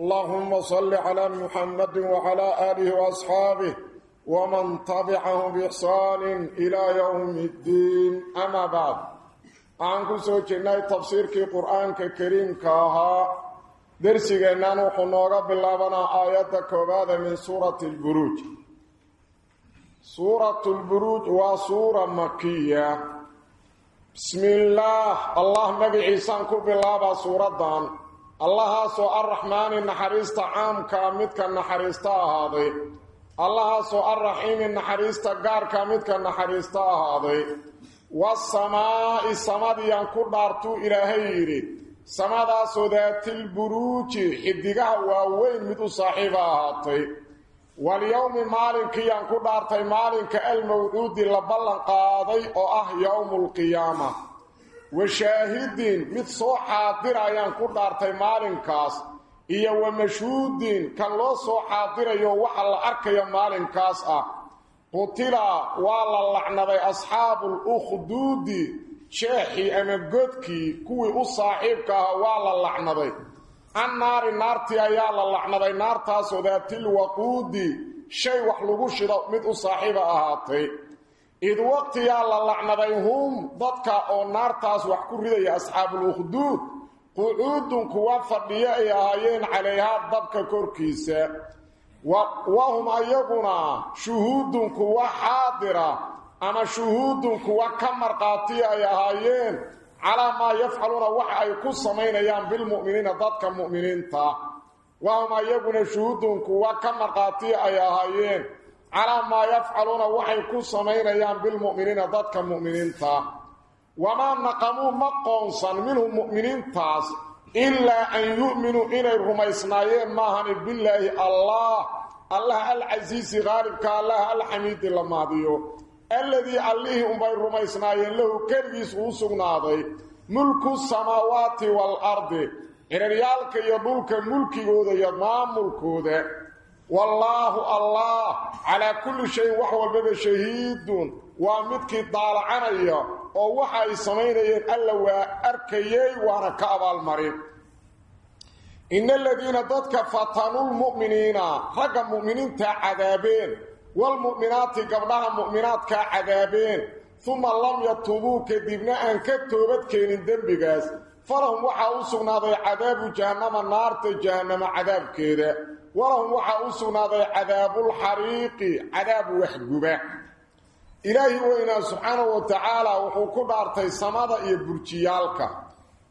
اللهم صل على محمد وعلى آله وأصحابه ومن تبعهم بإحسان إلى يوم الدين. أما بعد أنكو سوچناي تفسير كي قرآن كريم كاها درسي نانو حنوغا باللابنا آيات كوبادة من سورة البروج. سورة البروج وسورة مكية بسم الله الله نبي عيسان كو باللابا سورة دان. Allahaasoo arraxmaani naxariista caamkaa midka naxariista ahaaday. Allahaasoo arraxiimi naxariista gaarka midka naxariista ahaaday. Wasamaa'i samadiyaan ku dhaartuu ilaahay yidhi. Samadaasoo daatilburuuji xidigaha waaweyn mid u saaxiiba ahaatay. Walyowmi maalinkiyaan ku dhaartay maalinka almawcuudi la ballan qaaday oo ah yowmulqiyaama washaahidin mid soo xaadirayaan ku dhaartay maalinkaas iyo wa mashhuudin kan loo soo xaadirayo waxa la arkayo maalinkaas ah. Qutila waa la lacnaday asxaabul ukhduudi jeexii ama godkii kuwii u saaxiibka ahaa waa la lacnaday. Annaari naartii ayaa la lacnaday naartaasoo daatil waquudi shay wax lagu shido mid u saaxiiba ahaatay id waqtiyaa la lacnaday hum dadka oo naartaas wax ku ridaya asxaabul ukhduud qucuudun kuwa fadhiyo ay ahaayeen calayhaa dabka korkiisa wahum ayaguna shuhuudun kuwa xaadira ama shuhuudun kuwa ka marqaatiya ay ahaayeen calaa maa yafcaluuna waxa ay ku samaynayaan bilmu'miniina dadka mu'miniinta wahum ayaguna shuhuudun kuwa ka marqaatiya ay ahaayeen calaa maa yafcaluuna waxay ku samaynayaan bilmu'miniina dadka mu'miniinta wamaa naqamuu ma qoonsan minhum mu'miniintaas ilaa an yu'minuu inay rumaysnaayeen maahani bilaahi allah allah alcasiisi qaalibka allah alxamiidi la maadiyo alladii allihii unbay rumaysnaayeen lahu keligiis uu sugnaaday mulku samaawaati waalardi ciraryaalka iyo wallaahu allah calaa kulli shayin wax walbaba shahiidun. Waa midkii daalacanaya oo waxa ay samaynayeen alla waa arkayey waana ka abaalmarin. Ina aladiina dadka fatanulmu'miniina ragga mu'miniintaa cadaabeen. Waalmu'minaati gabdhaha mu'minaadkaa cadaabeen. Uma lam yatubuu kadibna aan ka toobadkeenin dembigaas. Falahum waxaa u sugnaaday cadaabu jahannama naarta jahannama cadaabkeeda walahum waxaa u sugnaaday cadaabulxariiqi cadaab waxguba ilaahi weynaa subxaanahu wa tacaala wuxuu ku dhaartay samada iyo burjiyaalka.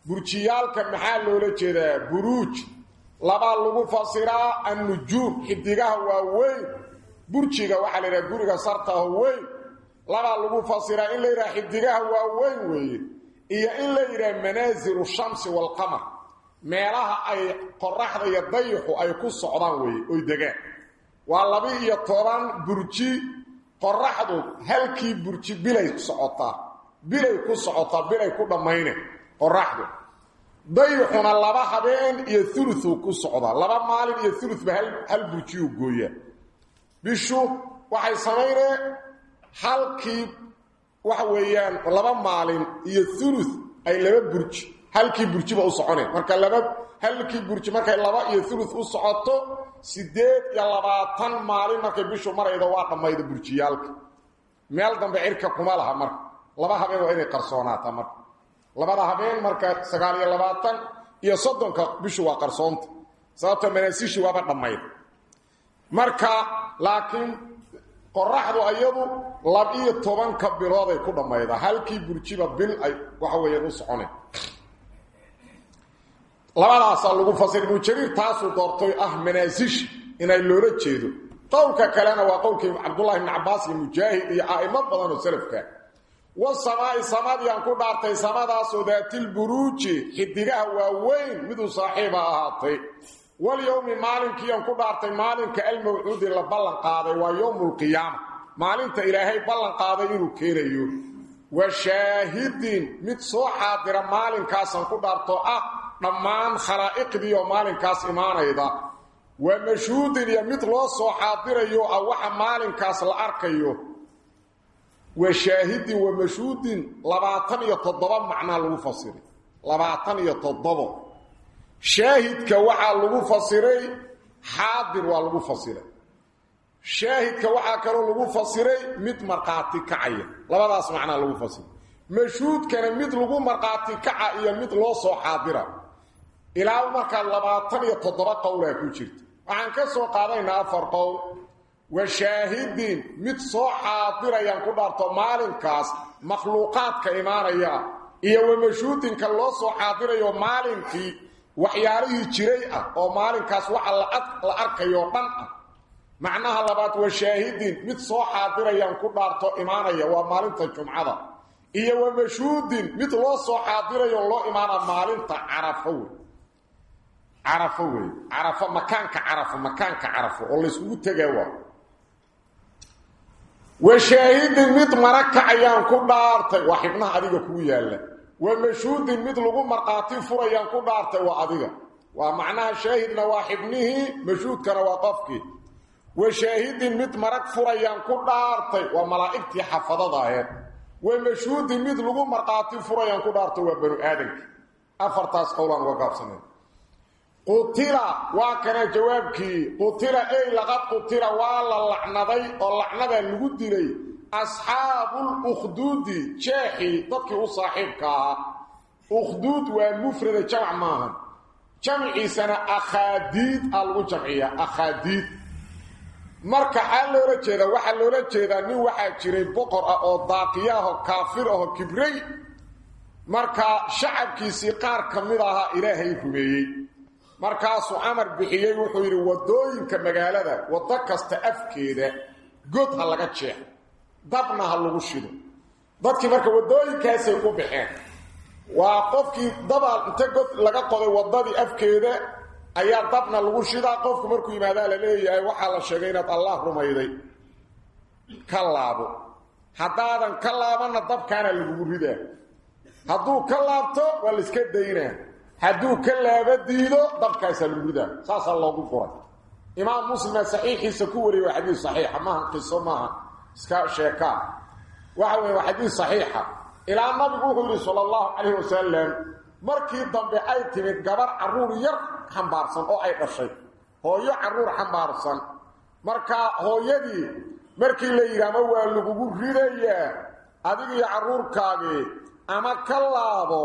Burjiyaalka maxaa loola jeedaa? Buruuj. Labaa lagu fasiraa annujuum xidigaha waaweyn. Burjiga waxaa la yidhaha guriga sartaho weyn labaa lagu fasiraa in la yidhaha xidigaha waaweyn weeye. Iyo in la yidhaha shamsi waalqamar meelaha ay qoraxda iyo dayixu ay ku socdaan weeye oy degaan waa laba-iyo toban burji qoraxdu halkii burji bilay socotaa bilay ku socotaa bilay ku dhammayne qoraxdu dayixuna laba habeen iyo uluu ku socdaa laba maalin iyo ulba hal burjiyuu gooyaa. Bishu waxay samayneen halkii waxa weeyaan laba maalin iyo ulu ay laba burji halkii burjiba u soconeen marka laba halkii burji markay laba iyo ulu u socoto sideed iyo labaatan maalin markay bishu maraydo waa dhammayda burjiyaalka. Meel dambe cirka kuma laha marka laba habeen waa inay qarsoonaata marka labada habeen marka sagaal iyo labaatan iyo soddonka bishu waa qarsoonta. Sababto manaasishi waaba dhammayda. Marka laakiin qoraxdu ayadu lab-iyo tobanka bilooday ku dhammaydaa halkii burjiba bil ay waxa weeyaan u soconeen labadaasaa lagu fasir. Ibnu jariir taasuu doortay ah manaasish inay loola jeedo. Qowlka kalena waa qowlkii cabdullahi ibni cabbaas iyo mujaahid iyo a'imo badan oo salafka. Wasamaa'i samadiyaan ku dhaartay samadaasoo daatilburuuji xidigaha waaweyn miduu saaxiiba ahaatay. Walyowmi maalinkiian ku dhaartay maalinka almawcuudi la ballan qaaday waa yowmulqiyaama maalinta ilaahay ballan qaaday inuu keenayo. Wa shaahidin mid soo xaadira maalinkaasaan ku dhaarto ah dhammaan khalaa'iqdii oo maalinkaas imaanayda. Wa mashhuudin iyo mid loo soo xaadirayo ah waxa maalinkaas la arkayo. Wa shaahidin wa mashhuudin labaatan iyo toddoba macnaa lagu fasiray. Labaatan iyo toddobo. Shaahidka waxaa lagu fasiray xaadir waa lagu fasiray. Shaahidka waxaa kaloo lagu fasiray mid markhaati kacaya. Labadaas macnaa lagu fasiray. Mashhuudkana mid lagu markhaati kaca iyo mid loo soo xaadira ilaa markaa labaatan iyo toddoba qowlaa ku jirta. Waxaan ka soo qaadaynaa afar qowl. Wa shaahidin mid soo xaadirayaan ku dhaarto maalinkaas makhluuqaadka imaanaya iyo wa mashhuudinka loo soo xaadirayo maalinkii waxyaalihii jiray ah oo maalinkaas waxa la arkayoo dhan ah. Macnaha labaad wa shaahidin mid soo xaadirayaan ku dhaarto imaanaya waa maalinta jumcada. Iyo wa mashhuudin mid loo soo xaadirayo loo imaana maalinta carafo carafo wey carafo makaanka carafo makaanka carafo oo layskugu tegaa waa. Wa shaahidin mid maraka ayaan ku dhaartay. Waa xibnaha adiga kugu yaalla. Wa mashhuudin mid lagu markhaati furayaan ku dhaartay waa adiga. Waa macnaha shaahidna waa xibnihii mashhuudkana waa qofkii. Wa shaahidin mid marag furayaan ku dhaartay waa malaa'igtii xafadada aheed wa mashhuudin mid lagu markhaati furayaan qutila waa kana jawaabkii. Qutila ey laqad qutila. Waa la lacnaday oo lacnada lagu dilay. Asxaabul ukhduudi jeexii dadkii u saaxiibka ahaa. Ukhduud waa mufrada jamc maahan. Jamciisana akhaadiid aa lagu jamciyaa akhaadiid. Marka xaa loola jeedaa waxaa loola jeedaa nin waxaa jiray boqor ah oo daaqiyaho kaafir aho kibray. Marka shacabkiisii qaar ka mid ahaa ilaahay rumeeyey markaasuu amar bixiyey wuxuu yidhi waddooyinka magaalada waddo kasta afkeeda god ha laga jeexo dabna ha lagu shido. Dadkii marka waddooyinkaasay u baxeen waa qofkii dabaal inta god laga qoday waddadii afkeeda ayaa dabna lagu shidaa qofku markuu yimaadaa la leeyahay waxaa la sheegay inaad allah rumayday ka laabo. Haddaadan ka laabanna dabkaana lagugu ridaa. Hadduu ka laabto waa la iska daynaa hadduu ka laaba diido dabkaasaa lagu ridaa saasaa loogu furay imaam muslima saxiixiisa ku wariyay waa xadiis saxiixa maaha qiso maaha iska sheekaa waxa weeye waa xadiis saxiixa ilaa nabigu wuxuu yidhi sala allahu calayhi wasalam markii dambe ay timid gabar carruur yar xambaarsan oo ay dhashay hooyo carruur xambaarsan marka hooyadii markii la yidhi ama waa lagugu ridayaa adigiyo carruurkaagii ama ka laabo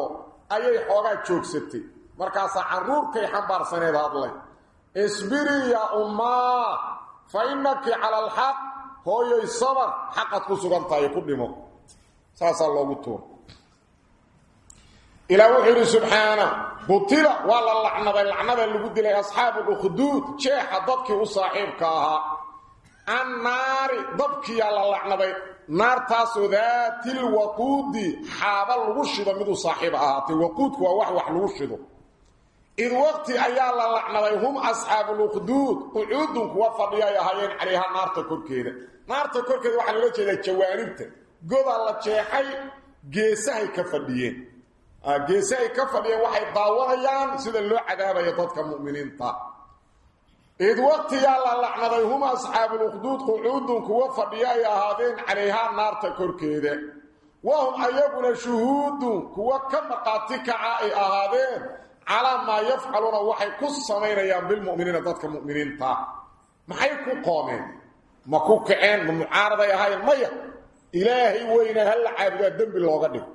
ayay xoogaa joogsatay. Markaasaa carruurkay xambaarsaneed hadlay. Isbirii yaa ummaa fa innaki cala alxaq hooyoy sabar xaqad ku sugan tahay ku dhimo. Saasaa loogu tuur. Ilaa wuxuu yidhi subxaana butila waa la lacnaday lacnada lagu dilay asxaabu ukhduud jeexa dadkii u saaxiibka ahaa. Annaari dabkiyaa la lacnaday naartaasoo daatil waquudi xaaba lagu shido miduu saaxiib ahaatay waquudku waa wax wax lagu shido. Id waqti ayaa la lacnaday hum asxaabuulukhduud qucuudun kuwa fadhiya ay ahaayeen calayha naarta korkeeda. Naarta korkeeda waxaa loola jeedaa jawaanibta godaa la jeexay geesahay ka fadhiyeen. Geesahay ka fadhiyeen waxay daawanayaan sida loo cadaabayo dadka mu'miniinta id waqtiyaa la lacnaday hum asxaabuulukhduud qucuudun kuwa fadhiya ay ahaadeen calayhaa naarta korkeeda wahum ayaguna shuhuudun kuwa ka maqaati kaca ay ahaadeen calaa maa yafcaluuna waxay ku samaynayaan bilmu'miniina dadka mu'miniinta maxay ku qoomeen ma ku kaceen ma mucaaraday ahaayeen maya ilaahay weyna hala caabudaa dembi looga dhigo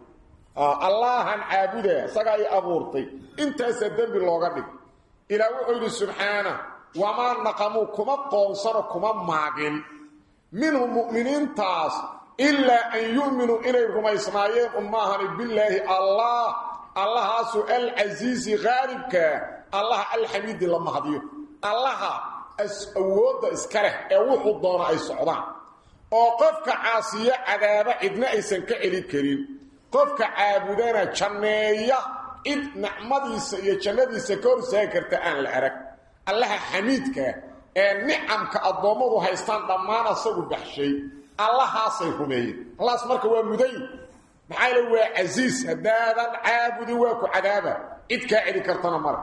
allahan caabudaa isagaa i abuurtay intaasaa dembi looga dhigo ilaa wuxuu yidhi subxaana wamaa naqamuu kuma qoonsano kuma maagin. Minhum mu'miniintaas ilaa an yu'minuu inay rumaysnaayeen un maahani billaahi allah allahaasoo alcasiisi khaalibka allaha alxamiidi la mahadiyo. Allaha awoodda iska leh ee wuxuu doono ay socdaan. Oo qofka caasiyo cadaaba cidna aysan ka celin karin. Qofka caabudana janneeya cid nicmadiisa iyo jannadiisa ka horsaagi karta aan la arag allaha xamiidka ee nicamka addoommadu haystaan dhammaan asagu baxshay allahaasay rumeeyeen allahaas marka waa muday maxaa yeele waa casiis. Haddaadan caabudin waa ku cadaaba. Cid kaa celi kartana male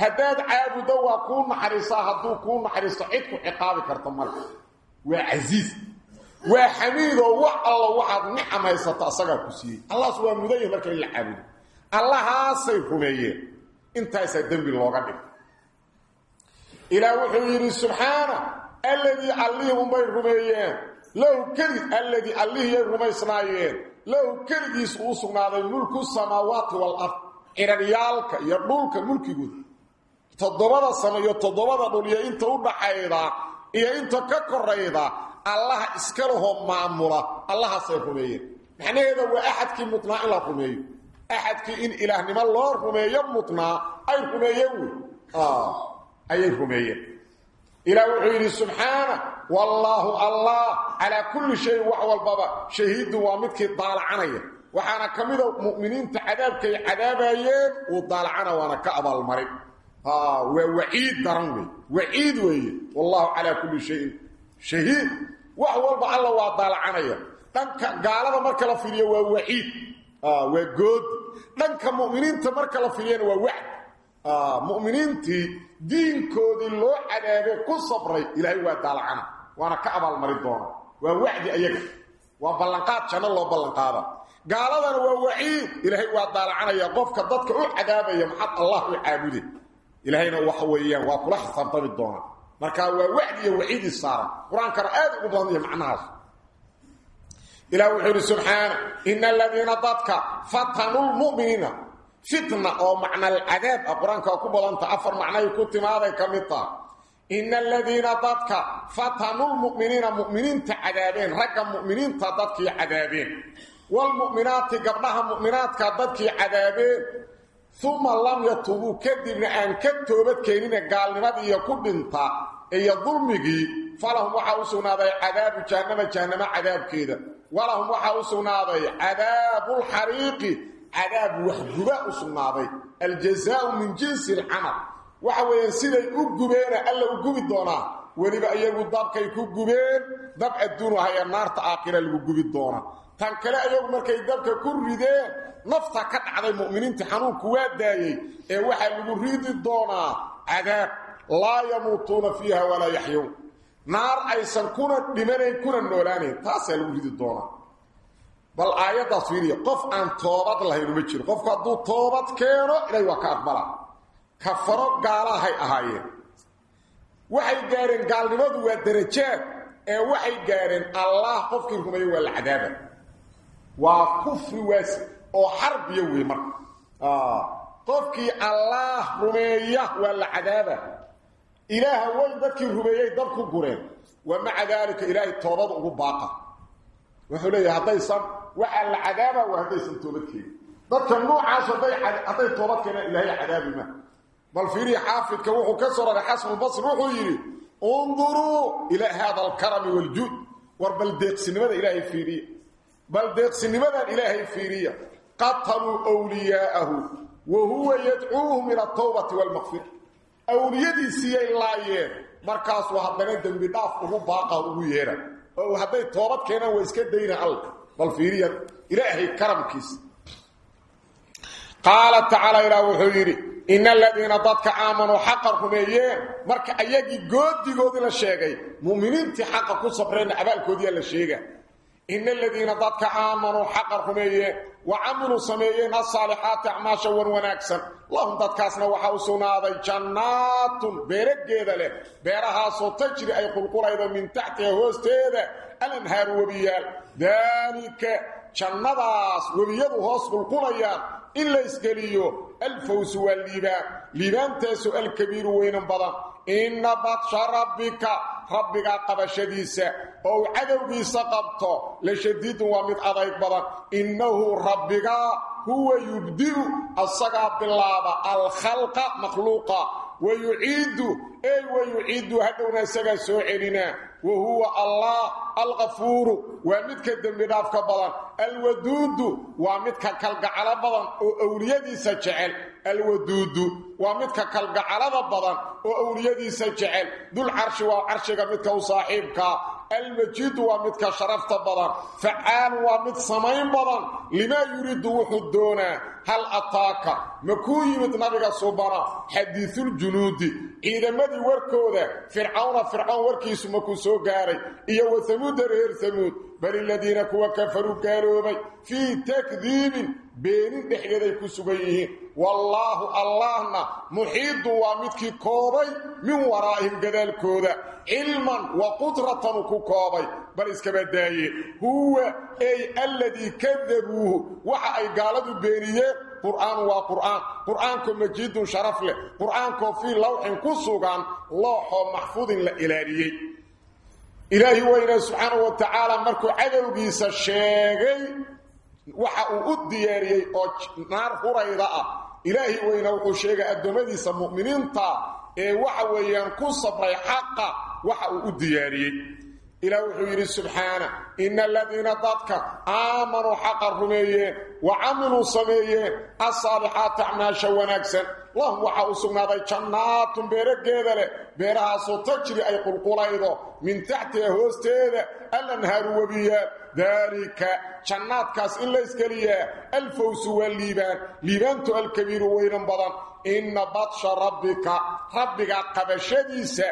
haddaad caabuddo waa kuu naxariisaa. Hadduu kuu naxariisto cid ku ciqaabi karta male waa casiis. Waa xamiidoo wax alla waxaad nicam haysato asagaa ku siiyey. Allahaas waa mudaya marka in la allahaasay rumeeyeen. Intaasaa dembi looga dhig yidhi subxaana alladii allihii unbay rumeeyeen. Lahu keli alladii allihiyay rumaysnaayeen. Lahu keligiis uu sugnaaday mulku samaawaati walard ciraryaalka iyo dhulka mulkigooda toddobada sama iyo toddobada dhul iyo inta u dhaxayda iyo inta ka korayda allaha iska lahoo maamula allahaasay rumeeyeen. Macnaheeda waa axadkii mutnaa in la rumeeyo. Axadkii in ilaahnimo loo rumeeyo mutnaa ay rumeeyeen wey ayay rumeeyeen. Ilaah wuxuu yidhi subxaana wallaahu allah calaa kulli shayin wax walbaba shahiidun waa midkii daalacanaya waxaana ka mida mu'miniinta cadaabkay cadaabayeen uu daalacana waana ka abaalmarin waa waciid daran wey waciid weeye. Wallahu calaa kulli shayin shahiid. Wax walba alla waa daalacanaya dhanka gaalada marka la fiiriyo waa waciid. Waa good. Dhanka mu'miniinta marka la fiiriyana waa wacd. Mu'miniintii diinkoodii loo cadaabee ku sabray ilaahay waa daalacana waana ka abaalmarin doona. Waa wacdi ayaga waa ballanqaad janno loo ballanqaada. Gaaladana waa waciid ilaahay waa daalacanaya qofka dadka u cadaabaya maxad allah u caabude ilaahayna waxa weeyaan waa kula xisaabtami doona. Marka waa wacdi iyo waciid isaaran qur'aankana aad ugu badan yahay macnahaas. Ilaah wuxuu yidhi subxaana ina aladiina dadka fatanuu lmu'miniina fitna oo macna alcadaab ah. Qur'aanka ku badanta afar macnay ku timaaday ka mid taha ina aladiina dadka fatanuu lmu'miniina mu'miniinta cadaabeen ragga mu'miniinta dadkii cadaabeen. Waalmu'minaati gabdhaha mu'minaadka dadkii cadaabeen. Uma lam yatubuu kadibna aan ka toobadkeenina gaalnimadiiyo ku dhinta iyo dulmigii falahum waxaa u sugnaaday cadaabu jahannama jahannamo cadaabkeeda. Walahum waxaa u sugnaaday cadaabulxariiqi cadaab waxguba u sugnaaday. Aljazaau min jinsi alcamal. Waxa weeyaan siday u gubeena alla u gubi doonaa. Weliba iyagu dabkay ku gubeen dab adduunu ahaya naarta aakhira lagu gubi doona tan kale iyagu markay dabka ku rideen nafta ka dhacday mu'miniinta xanuunku waa daayey. Ee waxaa lagu ridi doonaa cadaab laa yamuutuuna fiiha walaa yaxyuun. Naar aysan kuna dhimanayn kuna noolaanayn taasaa lagu ridi doonaa bal aayaddaas fiiriya qof aan toobad lahayn uma jiro. Qofku hadduu toobad keeno ilaahay waa ka aqbala. Kafaro gaalahay ahaayeen waxay gaareen gaalnimadu waa darajaad ee waxay gaareen allah qofkii rumeeye waa la cadaaba. Waa kufri waas oo xarbiya wey marka. Qofkii allah rumeeya waa la cadaaba. Ilaaha way dadkii rumeeyey dad ku gureen. Wa maca daalika ilaahay toobada ugu baaqa. Wuxuu leeyahay haddaysan waxaa la cadaaba waa haddaysan toobad keenin. Dadka noocaas hadday toobad keenaan ilaahay cadaabi ma. Bal fiiriya xaafidka wuxuu ka soo raray xasan albasri wuxuu yidhi unduruu ilaa hada alkarami waljuud war bal deeqsinimada ilaahay fiiriya. Bal deeqsinimadan ilaahay fiiriya. Qataluu wliyaa'ahu wa huwa yadcuuhum ila atawbati waalmaqfira awliyadiisiiyay laayeen markaasuu haddana dembi dhaaf ugu baaqa ugu yeera oo hadday toobad keenaan waa iska dayna all bal fiiriya ilaahay karamkiisa qaala tacaala ilaah wuxuu yidhi ina aladiina dadka aamanuu xaqa rumeeyeen. Marka ayagii goodigoodii la sheegay mu'miniintii xaqa ku sabreenna abaalkoodiyaa la sheega ina aladiina dadka aamanuu xaqa rumeeyeen wa camiluu sameeyeen asaalixaati acmaasha wan wanaagsan. Lahum dadkaasna waxaa u sugnaaday jannaatun beerageeda leh. Beerahaasoo tajri ay qulqulaydo min taxtiha hoosteeda alanhaaru webiyaal daalika jannadaas webiyadu hoos qulqulayaan in la isgeliyo alfawsu waa liibaan. Liibaantaasu alkabiiru weynan badan. Inna badsha rabbika rabbigaa qabashadiisa oo u cadowgiisa qabto la shadiidun waa mid adayg badan. Innahu rabbigaa huwa yubdi'u asagaa bilaaba alkhalqa makhluuqa. Wayuciidu ey wayuciidu hadhowna isagaa soo celinaa وهو الله الغفور ومدك الدم دافك بلان الودود ومدك كالقعل بلان أوليدي سجعل alwaduudu waa midka kalgacalada badan oo awliyadiisa jecel. Dulcarshi waa carshiga midka u saaxiibkaa almajiidu waa midka sharafta badan. Facaalu waa mid samayn badan. Limaa yuriidu wuxuu doonaa hal ataaka? Ma kuu yimid nabiga subana xadiisuljunuudi ciidamadii warkooda fircawna fircawn warkiisu makuu soo gaaray. Iyo wa samuuda reer samuud. Bal iladiina kuwa kafaruu gaaloobay. Fii takdiibin beenin dhexdeeday ku sugan yihiin wallaahu allahna muxiidu waa midkii koobay min waraa'ihim gadaalkooda. Cilman wa qudratan ku koobay bal iskaba daaye huwa ay alladii kadabuuhu waxa ay gaaladu beeniyeen qur'aan waa qur'aan. Qur'aanko majiidun sharaf leh. Qur'aankoo fii lawxin ku sugan looxoo maxfuudin la ilaaliyey ilaahi weyne subxaanahu wa tacaala markuu cadowgiisa sheegay waxa uu u diyaariyey oo naar hurayda ah ilaahi weyna wuxuu sheegay adoomadiisa mu'miniinta ee waxa weeyaan ku sabray xaqa waxa uu u diyaariyay إلى وحير سبحانه إن الذين ضدك آمنوا حقا رميين وعملوا صميين الصالحات عماشا ونكسا الله وحا أسقنا ذي جنات بيرك جيدة بيرها ستجري أي قلقليضة من تحت هوستيدة الانهار dalika jannaadkaas in la iskaliyaa alfawsu waa liibaan liibaantu alkabiiru weynan badan. Inna badsha rabbika rabbiga qabashadiisa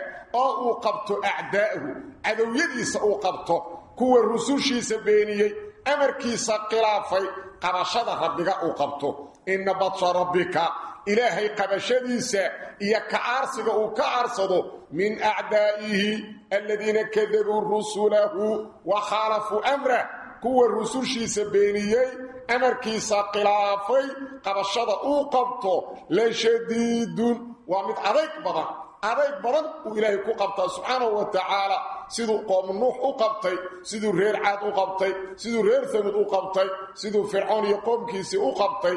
oo uu qabto acdaa'ahu cadowyadiisa uu qabto kuwa rusushiisa beeniyey amarkiisa khilaafay qabashada rabbiga uu qabto. Inna badsha rabbika ilaahay qabashadiisa iyo kacaarsiga uu ka caarsado min acdaa'ihi aladiina kadabuu rusulahu wa khaalafuu amrah kuwa rusushiisa beeniyey amarkiisa khilaafay qabashada uu qabto la shadiidun waa mid adayg badan adayg badan uu ilaahay ku qabtaa subxaanahu wa tacaala. Siduu qoomu nuux u qabtay siduu reer caad u qabtay siduu reer samud u qabtay siduu fircoon iyo qoomkiisii u qabtay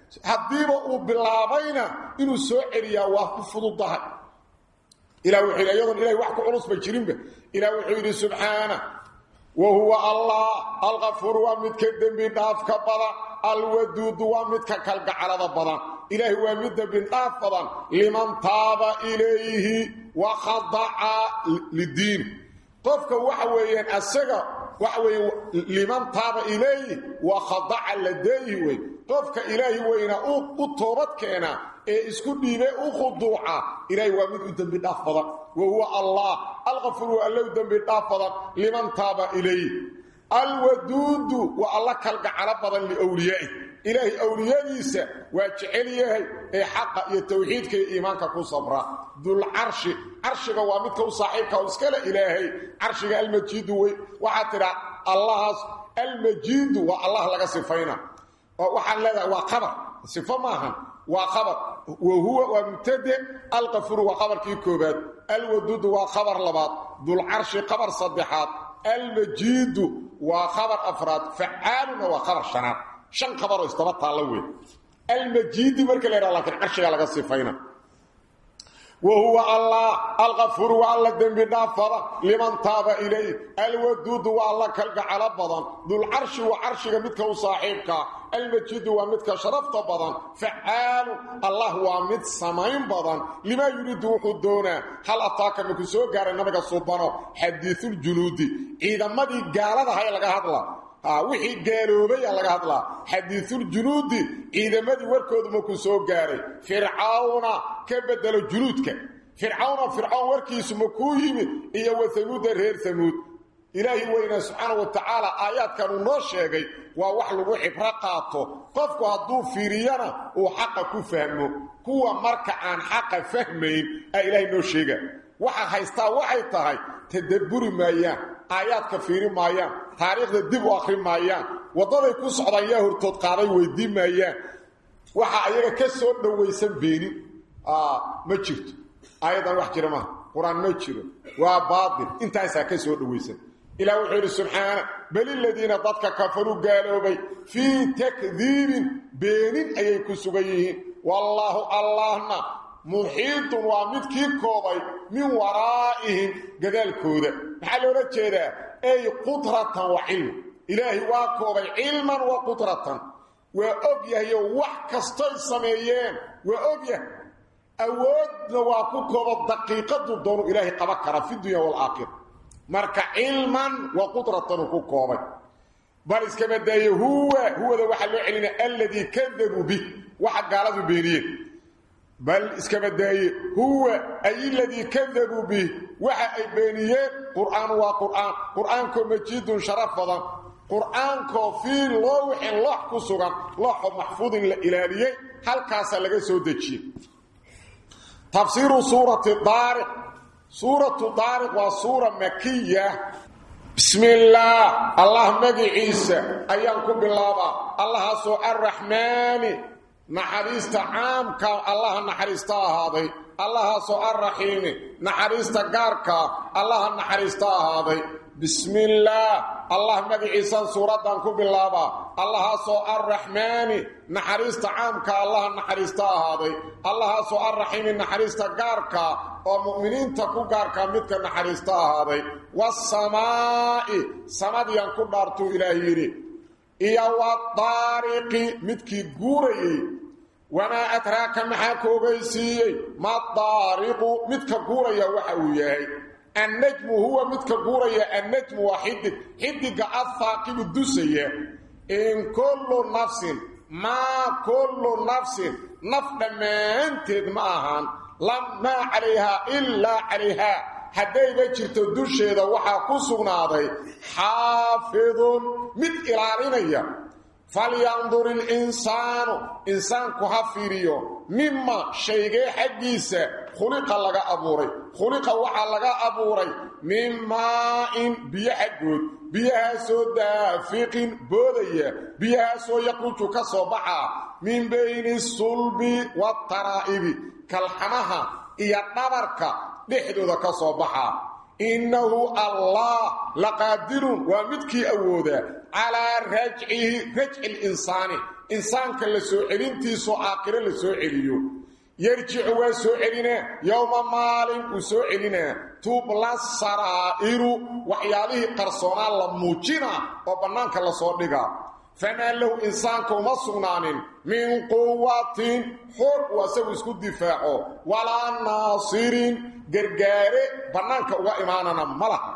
haddiiba uu bilaabayna inuu soo celiyaa waa ku fududahay. Ilaa wuxuu yidhi iyadoon ilahay wax ku culusba jirinba. Ilaah wuxuu yidhi subxaana wa huwa allah alkafuur waa midka dembi dhaafka badan. Alwaduudu waa midka kalgacalada badan. Ilaahay waa mid dembin dhaaf badan. Liman taaba ilayhi wa khadaca lidiin. Qofka waxa weeyaan asaga waxweye liman taaba ilayhi wa khadaca ladayhi wey. Qofka ilaahi weyna u toobad keena ee isku dhiibe u khuduuca ilaahi waa mid u dembi dhaaf badan. Wa huwa allah. Alqafur waa alla u badan. Liman taaba ilayhi alwaduudu waa alla kalgacalo badan liwliyaai ilaahay awliyadiisa waa jecel yahay ee xaqa iyo tawxiidka iyo iimaanka ku sabra. Dulcarshi carshiga waa midka u saaxiibka u iskale ilaahay. Carshiga almajiidu wey. Waxaa tidhaa allahaas almajiidu waa allah laga sifayna. Waxaan leedahay waa qabar sifo maahan waa qabar wahuwa waa mubtade alqafuru waa qabarkii koobaad alwadudu waa qabar labaad. Dulcarshi qabar saddexaad. Almajiidu waa qabar afraad. Facaaluna waa qabar shanaad shan qabaro istaba taalla wey almajiidi marka la yidhah laakiin carshiga laga sifayna. Wa huwa allah alkafuuru waa alla dembi dhaafada liman taaba ilayh alwaduudu wa alla kalgacalo badan. Dulcarshi waa carshiga midka u saaxiibkaa almajiidu waa midka sharafta badan. Facaalu allah waa mid samayn badan. Limaa yuridu wuxuu doonaa hal ataaka miku soo gaaray nabiga subano xadiisuljunuudi ciidamadii gaaladaha ee laga hadla wixii gaaloobay laga hadlaa. Xadiithul junuudi ciidamadii warkooda ma ku soo gaaray. Fircauna ka bedelo junuudka. Fircauna fircaun warkiisu ma kuu yimid iyo wathamuuda reer thamuud ilaahi weyna subxaana wa tacaala aayaadkan uu noo sheegay waa wax lagu cibro qaato. Qofku hadduu fiiriyana uu xaqa ku fahmo. Kuwa marka aan xaqa fahmayn aa ilaahay noo sheega waxa haystaa waxay tahay tadabburi maayaan aayaadka fiiri maayaan taariikhda dib u akhri maayaan wadaday ku socdaan yaa hortood qaaday weydii maayaan. Waxa ayaga ka soo dhowaysan beeni. Ma jirto. Aayaddan wax jira maaha. Qur'aan ma jiro. Waa baatil. Intaasaa ka soo dhowaysan ilaa wuxuu yidhi subxaana bal iladiina dadka kafaruu gaaloobay fii takdiibin beenin ayay ku sugan yihiin. Wallaahu allahna muxiidun waa midkii koobay min waraa'ihim gadaalkooda. Maxaa loola jeedaa? Ay qudratan wa cilma ilaahay waa koobay cilman wa qudratan. Waa og yahayo wax kastoy sameeyeen. Waa og yahay. Awoodna waa ku koobo daqiiqadu doonu ilaahay qaba kara fi dunya waalaakhira marka cilman wa qudratan ku koobay. Bal iska badeeyo huwa huwada waxa loo celinaa alladii kadabuu bih waxa gaaladu beeniyeen bal iskaba daaye huwa ay aladii kadabuu bih waxa ay beeniyeen qur'aan waa qur'aan qur'aankoo majiidun sharaf badan qur'aankoo fii lowxin loox ku sugan looxoo maxfuudin la ilaaliyey halkaasaa laga soo dejiyey tafsiiru suurati daariq suuratu daariq waa suura makiya bismillaah allah magiciisa ayaan ku bilaabaa allahaasoo arraxmaani naxariista caamka allaha naxariista ahaaday. Allahaasoo arraxiimi naxariista gaarka allaha naxariista ahaaday. Bismi illaah allah magiciisan suuraddan ku bilaabaa. Allahaasoo arraxmaani naxariista caamka allaha naxariista ahaaday. Allahaasoo arraxiimi naxariista gaarka oo mu'miniinta ku gaarka midka naxariista ahaaday. Waasamaa'i samadiyaan ku dhaartuu ilaah yidhi. Iyo wadaariqi midkii guurayey wamaa adraaka maxaa ka ogeysiiyey madaariqu midka guuraya waxa uu yahay annajmu huwa midka guuraya annajmu waa xidig xidiga afaaqibu dusaya in kullu nafsin maa kullu nafsin naf dhammaanteed ma ahaan lamaa calayhaa ilaa calayhaa haddayba jirto dusheeda waxaa ku sugnaaday xaafidun mid ilaalinaya falyandur ilinsaanu insaanku ha fiiriyo mima shaygee xaggiisa khuliqa laga abuuray khuliqa waxaa laga abuuray min maa-in biyo xaggood biyahaasoo daafiqin boodaya biyahaasoo yaquju ka soo baxaa min bayni sulbi waataraa'ibi kalxamaha iyo dhabarka dhexdooda ka soo baxaa innahu allah laqaadirun waa midkii awoodaa calaa rajcihi rajci linsaani insaanka la soo celintiisoo aakhiro la soo celiyo. Yarjicu waa soo celinaa yowma maalin uu soo celinaa. Tubla saraa'iru waxyaalihii qarsoonaa la muujinaa oo bannaanka la soo dhigaa famaa lahu insaanka uma sugnaanin min quwatin xoog uu asagu isku difaaco walaa naasirin gargaare bannaanka uga imaanana ma laha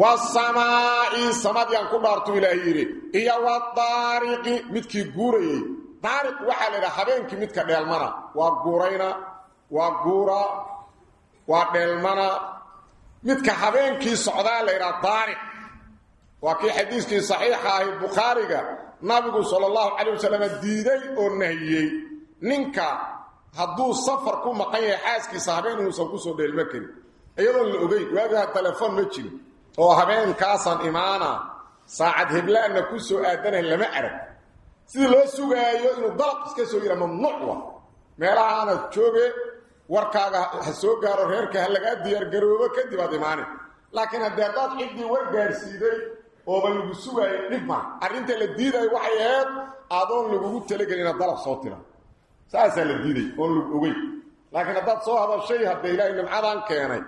wasamaa'i samadyaan ku dhaartu ilaahay yidhi iyo wadaariqi midkii guurayey daariq waxaa la yidhaha habeenkii midka dheelmana waa guurayna waa guura waa dheelmana midka habeenkii socdaa la waa kii xadiiskii saxiixa ahi bukhaariga nabigu sala allahu calay wasalam diiday oo nahiyey. Ninka hadduu safar ku maqan yahay xaaskiisa habeen inuusan ku soo dheelma karin. Iyadoon la ogey waagaa telefoon ma jirin. Oo habeenkaasaan imaana saacad heblaanna ku soo aadanaha lama arag. Sidii loo sugaayo inuu dalaq iska soo yidha mamnuuc wa meelahaana jooge warkaaga ha soo gaaro reerka ha lagaa diyaargaroobo kadib aad imaane laakiin haddee hadaad ciddii war gaarsiiday ooba lagu sugaayo dhib ma arrinta la diidayo waxay ahayd adoon lagugu talagelin inaad dalab soo tira. Saasaa la diiday oon lagu ogey laakiin haddaad soo hadashay hadda ilaahay nimcadan keenay.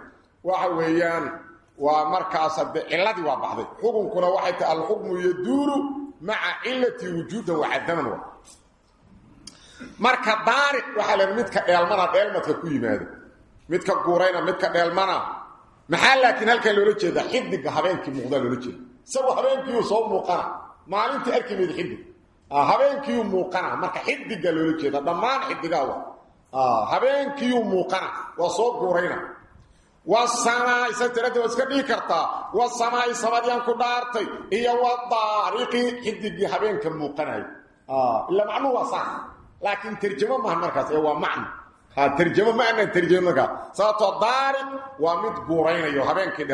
Waxa weeyaan waa markaas hadde ciladii waa baxday. Xukunkuna waxay tahay alxukmu yaduuru maca cilati wujuudan wa cadaman wa. Marka daariq waxaa len midka dheelmana dheelmadka ku yimaado. Midka guurayna midka dheelmana. Maxaa laakiin halkan loola jeeda xidiga habeenkii muuqdaa loola jeeda isagoo habeenkiiu soo muuqana maalintii arki mid xidig ah, habeenkiiu muuqana marka xidiga loola jeeda dhammaan xidigaha wa ah, habeenkiiu muuqana waa soo guurayna. Wasamaa isa tiradii waa iska dhigi kartaa. Wasamaa'i samadiyaan ku dhaartay. Iyo wadaariqii xidigii habeenka muuqanayo ah, ila macnuhu waa saas laakiin tarjamo maaha markaas. Ee waa macno tarjamo ma anan tarjamo markaas sababtoo waa mid guuraynayo habeenkii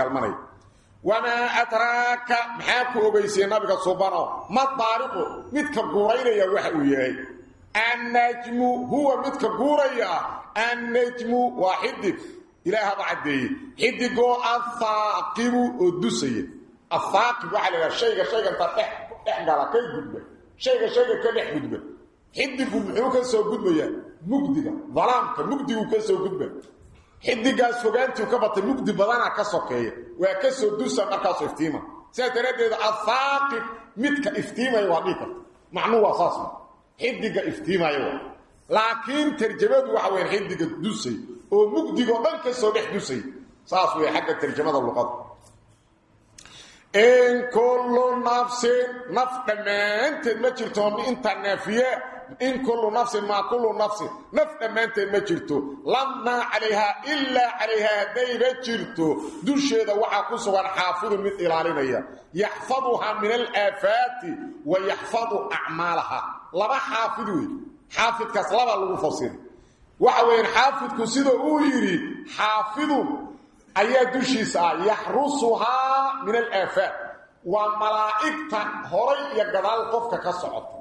wamaa adraaka maxaa ku ogeysay nabiga subano ma daariqu midka guuraynaya waxa uu yahay annajmu huwa midka guuraya annajmu waa xidig ilaahaba caddeeyey xidigoo athaaqibu oo dusaya athaaqib waxaa la yidhaha shayga shayga inta dhex gala ka gudba shayga shayga ka dhex gudba xidigu muxuu ka soo gudbayaa mugdiga dalaamka mugdigu ka soo gudba xidigaas fogaantuu ka batay mugdi badanaa ka sokeeya waa ka soo dusa markaasoo iftiima. Sidaas daraaddeed athaaqib midka iftiimaya waa dhihi karta. Macnuhu waa saas xidiga iftiimaya waa. Laakiin tarjamadu waxa weya xidiga dusay oo mugdigoo dhan ka soo dhex dusay saas wey xagga tarjamada luqada in kullu nafsin naf dhammaanteed ma jirto inta naafiye in kullu nafsin maa kullu nafsin. Naf dhammaanteed ma jirto. Lamaa calayhaa ilaa calayhaa haddayba jirto. Dusheeda waxaa ku sugan xaafidu mid ilaalinaya. Yaxfaduhaa min alaafaati wa yaxfadu acmaalaha. Laba xaafid wey xaafidkaas laba lagu fasira waxa weeyaan xaafidku sida uu yidhi xaafidun ayaa dushiisa ah. Yaxrusuhaa min alaafaat waa malaa'igta horay iyo gadaal qofka ka socota.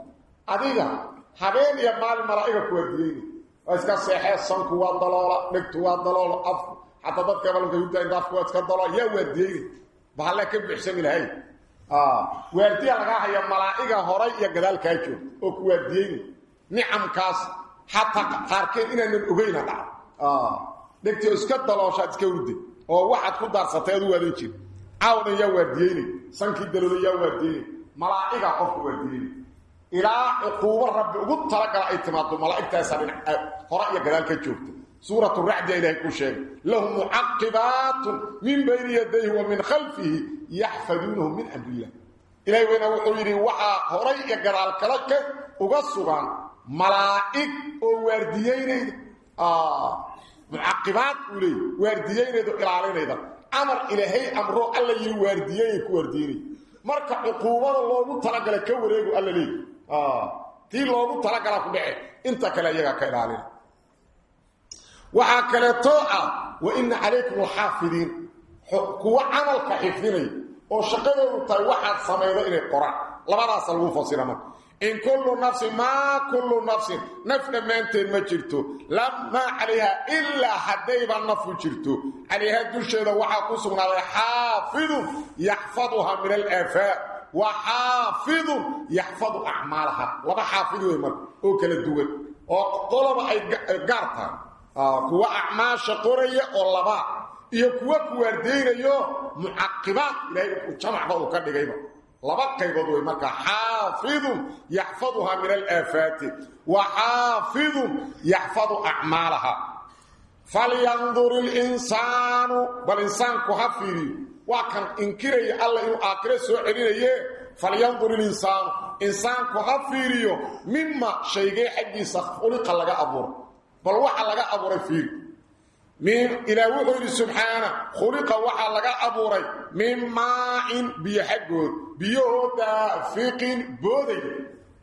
Adiga habeen iyo maalin malaa'iga ku waadiyeyni waa iska seexee sanku waa daloola dhegtu waa daloola afku xataa dadka balanka hudaainta afku waa iska daloola yaa waadiyeyni bahalle ka buuxsami lahayn waardiya lagaa haya malaa'iga horay iyo gadaal kaa joogta oo ku waadiyeyni nicamkaas xataa qaarkeed inaanan ogeyna dhaca dhegtii oo iska dalooshaad iska hurday oo waxaad ku daarsatay adu waadan jir. Yaa waardiyeynay sankii dalooda yaa waardiyeynay malaa'iga qofka waardiyeynay ilaa cuquubo rabbi ugu talagala ay timaado malaa'igtaasa dhinac hore iyo gadaal ka joogta suuratu racdiya ilaahay ku sheegay lahu mucaqibaatun min bayni yadayhi wa min khalfihi yaxfaduunahu min amrillah. Ilahay weyna wuxuu yidhi waxaa horay iyo gadaal kala ka uga sugan malaa'ig oo waardiyeynayda mucaqibaad uu leey waardiyeynaydo ilaalinayda amar ilaahay amro alla yiri waardiyeeyay ku waardiyeynay marka cuquubada leey tii loogu talagala ku dhace inta kale iyaga ka ilaalina waxaa kaleeto ah wa ina calaykum alxaafidiin kuwa camalka xifdinay oo shaqadoodu tahay waxaad samaydo inay qoraan. Labadaasa lagu fasira marka. In kullu nafsin maa kullu nafsin naf dhammaanteed ma jirto. Lamaa calayhaa ilaa haddayba nafu jirto. Calayhaa dusheeda waxaa ku sugnaaday xaafidun yaxfaduhaa min alaafaat acmaalaha. Laba xaafid wey marka oo kala duwan oo qoloba ay gaar tahay kuwa acmaasha qoraya oo labaa iyo kuwa kuwaardeynayo mucaqibaad ilaahay jamacba uu ka dhigayba laba qaybood way marka xaafidun yaxfaduhaa min alaafaati wa acmaalaha. Falyandur ilinsaanu bal insaanku ha fiiriyo waa kan inkiraya alla inuu aakhiro soo celinaye falyandur ilinsaanu insaanku ha fiiriyo mima shaygee xaggiisa khuliqa laga abuuray bal waxa laga abuuray fiiri. Min ilaa wuxuu yidhi subxaana khuliqa waxaa laga abuuray min maa'in biyo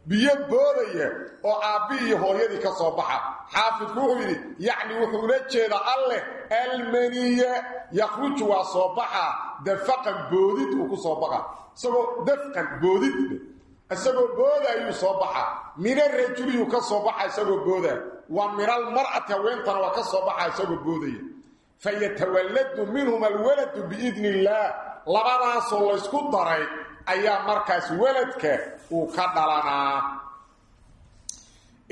biyo boodaya oo aabbi iyo hooyadii ka soo baxa. Xaafidku wuxuu yidhi yacni wuxuu ula jeedaa alleh almaniya yakhruju waa soo baxa dafaqan boodid uu ku soo baxa. Isagoo dafqan boodid isagoo booda ayuu soo baxa. Mina rajuliyuu ka soo baxa isagoo booda. Wa min almar'ati haweentana waa ka soo baxa isagoo boodaya. Fayatawalladu minhum alwaladu biidni illaah labadaasoo laysku daray ayaa markaas waladka uu ka dhalanaa.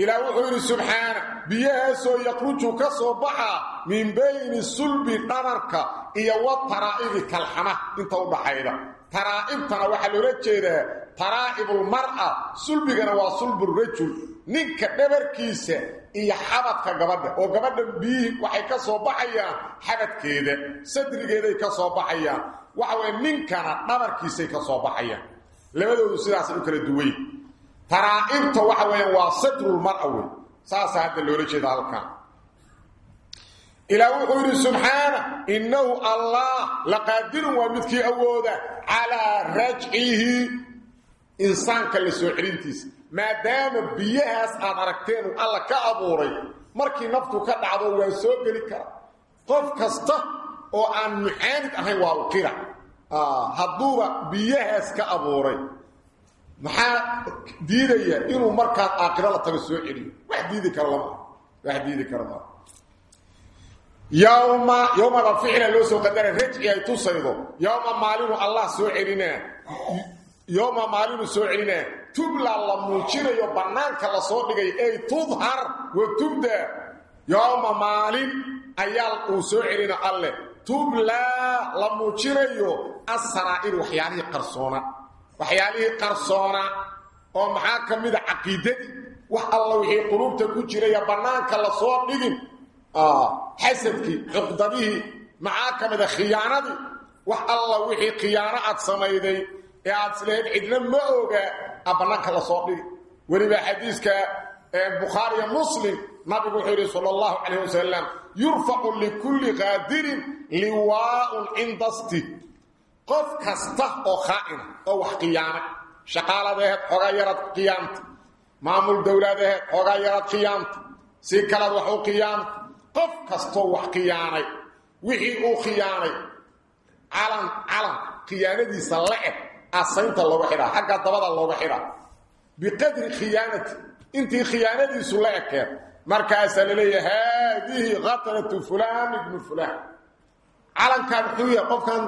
Ilaa wuxuu yidhi subxaana biyahaasoo yakhruju ka soo baxa min bayni sulbi dhabarka iyo wa taraa'ibi kalxama. Inta u dhaxayda taraa'ibtana waxaa loola jeedaa taraa'ibulmar'a sulbigana waa sulburajul ninka dhabarkiisa iyo xabadka gabadha. Oo gabadha biyihii waxay ka soo baxayaan xabadkeeda sadrigeeday ka soo baxayaan waxa weye ninkana dhabarkiisay ka soo baxayaan labadoodu sidaasay u kala duway. Taraa'ibta waxa weeyaan waa sadrulmar'a wey saasaa hadda loola jeeda halkan. Ilaa wuxuu yidhi subxaana innahu allah laqaadirun waa midkii awooda calaa rajcihi. Insaanka la soo celintiisa maadaama biyahaas aad aragteen uu alla ka abuuray markii naftu ka dhacdo waa qira hadduuba biyahaas ka abuuray. Maxaa diidaya inuu markaas aakhiro la tago soo celiyo? Wax diidi kara lama wax diidi kara ma yawma yawma ficla loo soo qadara rajci ay tusaydo. Yawma maalinu allah soo celinaa yawma maalinu soo celinaa tubla la muujinayo banaanka la soo dhigay ay tudhar wa tubda. Yawma maalin ayaa uu soo celina alle tubla la muujinayo asraa'ir waxyaalihii qarsoona. Waxyaalihii qarsoona oo maxaa ka mid a caqiidadii wax alla wixii qulubta ku jiraya bannaanka la soo dhigin xasadkii cuqdadihii maxaa ka mid a khiyaanadii? Wax alla wixii khiyaano aad samayday ee aad islahayd cidna ma oga a bannaanka la soo dhigi weliba xadiiska bukhaariya muslim nabigu wuxuu yidhi sala allahu calayh wasalam yurfacu likulli qaadirin liwaaun cinda sti qof kasta oo khaa'ina oo wax qiyaamay shaqaaladaheed xoogaa yarad qiyaamta. Maamul dowladaheed xoogaa yarad qiyaamta. Si kalaad wax u qiyaamta. Qof kastoo wax khiyaanay wixii uu khiyaanay calan calan khiyaanadiisa la-eg asaynta looga xidhaa xagga dabada looga xidhaa. Biqadri khiyaanati intii khiyaanadiisu la ekeed markaasaa la leeyahay haadihi khatanatu fulaan ibnu fulaan. Calankan yahay qofkan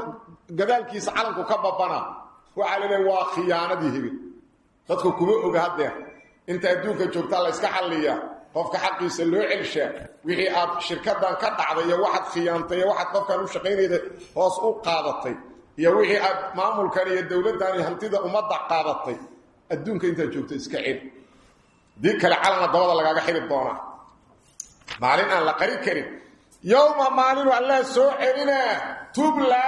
gadaalkiisa calanku ka babana waxaa la leeyahay waa khiyaanadii hebel dadku kuma oga haddeer inta adduunka joogtaa la iska xalliyaa qofka xaqiisa loo celshaa wixii aad shirkadan ka dhacday iyo waxaad khiyaantay iyo waxaad qofkan u shaqaynayda hoos u qaadatay iyo wixii aad maamulkan iyo dowladdan iyo hantida ummadda qaadatay adduunka intaad joogto iska celi dii kale calana dabada lagaaga xiri doonaa. Maalin aan la qari karin. Yowma maalinu allah soo celinaa tubla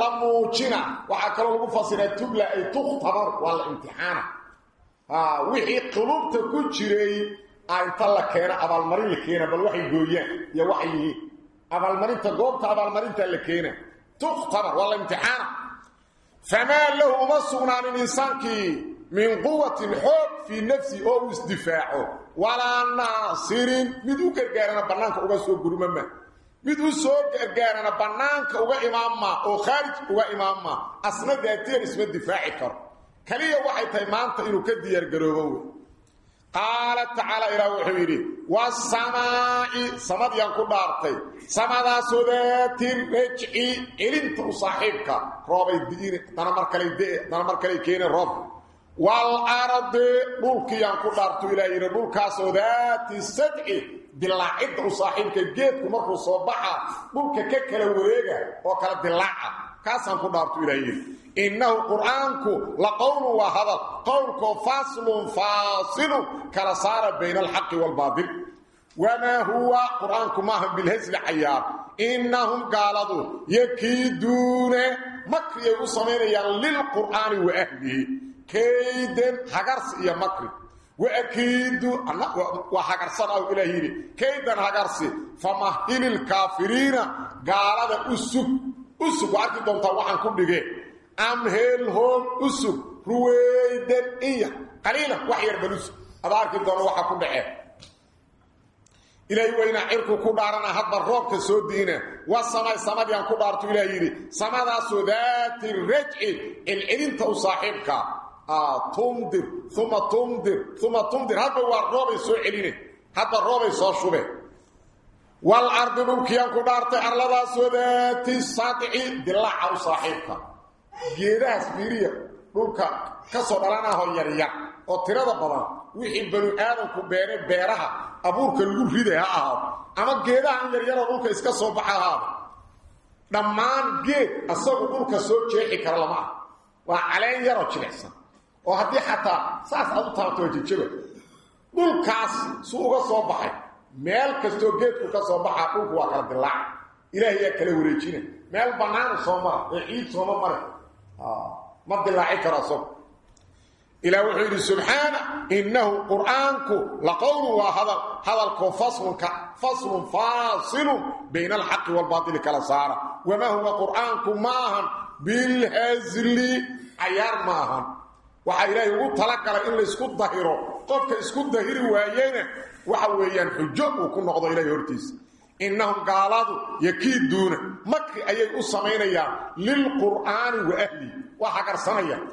la muujina. Waxaa kaloo lagu fasiraa tubla ay tukhtabar waa la imtixaana. Wixii qulubta ku jiray inta la keena abaalmarin la keena bal waxay gooyaan iyo waxay yihiin. Abaalmarinta goobta abaalmarinta la keena. Tukhtabar waa la imtixaana. Lahu uma sugnaanin insaankii min quwatin xoog fii nafsi oo uu isdifaaco. Walaa naasirin mid u gargaarana bannaanka uga soo gurmama mid u soo gargaarana bannaanka uga imaamma oo khaarij uga imaamma asna daatiyan isma difaaci karo. Kaliya waxay tahay maanta inuu ka diyaargaroobo qaala tacaala ilaah wuxuu yidhi wasamaa'i. Samadiyaan ku dhaartay. Samadaasoo daati rajci. Celinta u saaxiibka. Roobay di'ine dana mar kalay de'e. Dana mar waalardi dhulkiyaan ku dhaartu ilaah yidhi dhulkaasoo daati sadci dilaacidda u saaxiibka geedku markuu soo baxa dhulka ka kala wareega oo kala dilaaca kaasaan ku dhaartu ilaah yidhi. Innahu qur'aanku la qowlun waa hadal qowlkoo faslun faasilun kala saara bayna alxaqi waalbaatil wamaa huwa qur'aanku maaha bilhasli cayaar innahum gaaladu yakiiduuna makriyay u samaynayaan lilqur'aani wa ahlihi kaydan hagarsi iyo makri waakiidu waa hagarsan aw ilaah yidhi kaydan hagarsi famahili lkaafiriina gaalada usug usug waa arki doontaa waxaan ku dhige amhelhom usug ruweydan iya qaliilan wax yar bal usug ada arki doono waxaa ku dhacee ilaahay cirku ku dhaarana hadba roobka soo diina waa samay samadiyaan ku dhaartu ilaah yidhi samadaasoo daati rajci celcelinta u saaxiibka tumdir uma tumdir uma tumdir. Hadba waa roobay soo celine hadba roobay soo shube. Walardi dhulkiyaan ku dhaartay arladaasoo daati saadici dilaaca u saaxiibka. Geedahaas fiiriya dhulka ka soo dhalanahoo yaryar oo tirada badan wixii banu aadamku beere beeraha abuurka lagu riday ha ahaado. Ama geedahan yaryaroo dhulka iska soo baxa ahaado. Dhammaan geed asagu dhulka soo jeexi kara lama ah waa caleen yaroo jilicsan oo haddii xataa saas aad u taabto waa jijaba dhulkaas su uga soo baxay meel kastoo geedku ka soo baxaa dhulku waa kala dilaaca ilaahay yaa kala wareejina meel bannaanu soo mara ee ciid sooma mare ma dilaaci karo asagu إلى وحيد سبحانه إنه قرآنك لقول وهذا هذا الفصل فصل فاصل بين الحق والباطل كلا صار وما هو قرآنك ماهن بالهزل عيار ماهن waxaa ilaahay ugu talagalay in laysku dahiro. Qofka isku dahiri waayeyna waxa weeyaan xujo uu ku noqdo ilaahay hortiisa. Innahum gaaladu yakiiduuna. Makri ayay u samaynayaan lilqur'aani wa ahlihi waa hagarsanayaan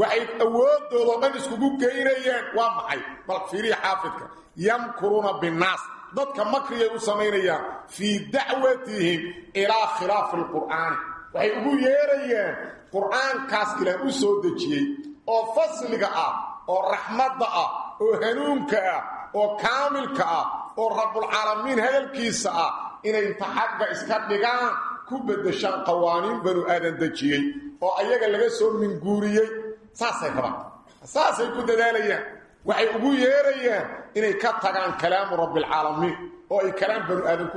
waxay awoodoodoo dhan iskugu geynayeen waa maxay? Bal fiiriya xaafidka. Yamkuruuna binnaas. Dadka makriyay u samaynayaan fii dacwatihim ilaa khilaafi alqur'aani waxay ugu yeerayaan yeerayeen qur'aankaas ilaah u soo dejiyey oo fasliga ah oo raxmadda ah oo hanuunka ah oo kaamilka ah oo rabbulcaalamiin hadalkiisa ah inay inta iska dhigaan ku beddeshaan qawaaniin banu aadan dejiyey oo ayaga laga soo minguuriyey. Saasay rabaan. Saasay ku dadaalayaan. Waxay ugu yeerayaan inay ka tagaan kalaamu rabbialcaalamiin oo ay kalaam banu aadan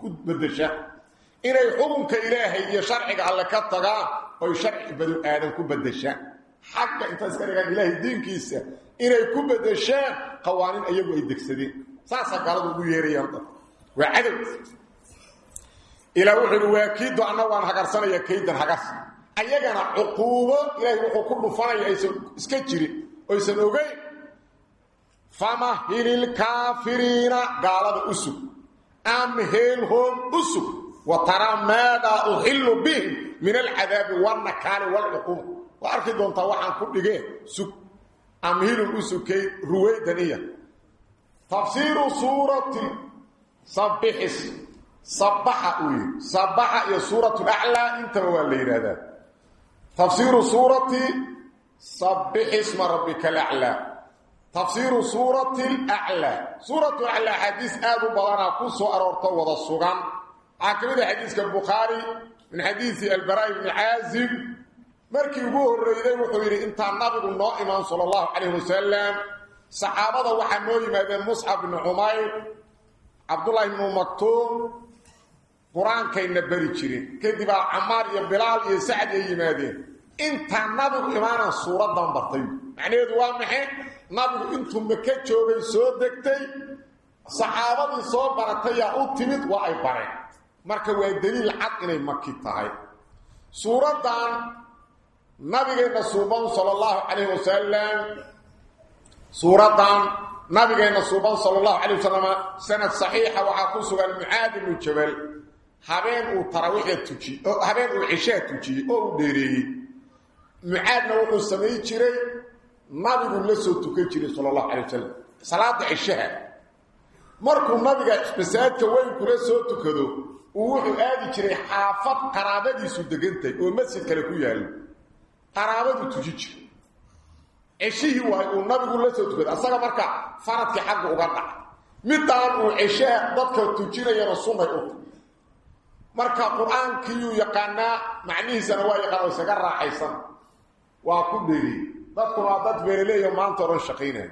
ku beddeshaan. Inay xukunka ilaahay iyo sharciga alle ka tagaan oy sharci banu aadan ku beddeshaan xagga inta iska dhigaan ilaahay diinkiisa inay ku beddeshaan qawaaniin ayagu ay degsadeen. Saasaa gaaladu ugu yeerayaan dad waa cadow. Ilaa wuxuu yidhi waa kiiddo anna waan hagarsanaya kaydan hagas ayagana cuquubo ilaahay wuxuu ku dhufanaya aysan iska jirin oysan ogeyn. Famahililkaafiriina gaalada u sug amhilhum u sug wa taraa maadaa uxillu bihim min alcadaabi waalnakaali waalcuquuba waa arki doontaa waxaan ku dhigeen sug amhilun u sugkay ruwaydaniya tafsiiru suurati sabbixis. Sabbaxa uu yidhi. Sabbaxa iyo suuratu laclaa intaba waa la yidhaahdaa. Tafsiiru suurati sabbix isma rabbika alaclaa. Tafsiiru suurati alaclaa suuratu aclaa xadiis aad u badanaa ku soo aroorto wada sugan. Waxaa ka mid a xadiiska bukhaari min xadiisi markii ugu horreyday wuxuu yidhi intaa nabigu noo imaan sala allahu calayh wasalam saxaabada waxaa noo yimaadeen muscab ibnu cumayr cabdullaahi ibnu maktuum qur'aankayna bari jireen kadibaa camaar iyo bilaal iyo sacd ay yimaadeen. Intaa nabigu imaanaan suuraddan bartay. Macnaheedu waa maxay? Nabigu intuu maka joogay soo degtay saxaabadii soo baratayaa u timid waa ay bareen. Marka waa daliil cad inay maki tahay. Suuraddan nabigeenna suuban sala allahu calayh wasalam suuraddan nabigeenna suuban sala allahu calayh wasalam sanad saxiixa waxaa ku sugan mucaad ibnu jabal. Habeen uu tarawiixda tujiyey oo habeen uu cishaa tujiyey oo uu dheereeyey. Mucaadna wuxuu samayn jiray nabigu la soo tukan jiray sala allahu calay wasalam salaada cishaha. Markuu nabiga masaajidka weyn kula soo tukado uu wuxuu aadi jiray xaafad qaraabadiisu degantay oo masjid kale ku yaallo qaraabadu tuji jira ceshihii waay uu nabigu la soo tukado asaga marka faradkii xagga uga dhaca midaan uu ceshaha dadka tujinayana sunnay u marka qur'aankiiyuu yaqaanaa macnihiisana waa yaqaan oo isaga raaxaysan. Waa ku dheeriyey dadkuna waa dad beeraleeyo maanta o dhan shaqaynaya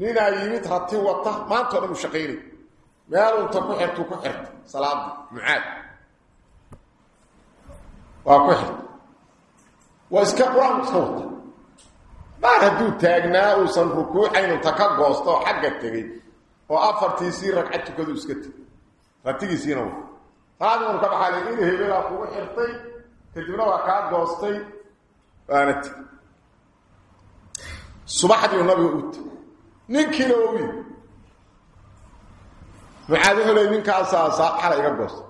ninaa yimid rati wata maanta o dhan u shaqaynay. Meelunta ku xirtuu ku xirta. Salaadii mucaad. Waa ku xirta waa iska qur'aanku iska wata maar hadduu taagnaa uusan rukuucayn ka goosto oo xagga tegey oo afartiisii ragcad tukadu iska tegay ratigiisiina wa salaadii marka waxaa la in hebelaa kugu xirtay kadibna waa kaa goostay waana teg subaxdiiu nabiga u teg ninkiina waa yimi mucaad wuxuu leey ninkaasaa iga goostay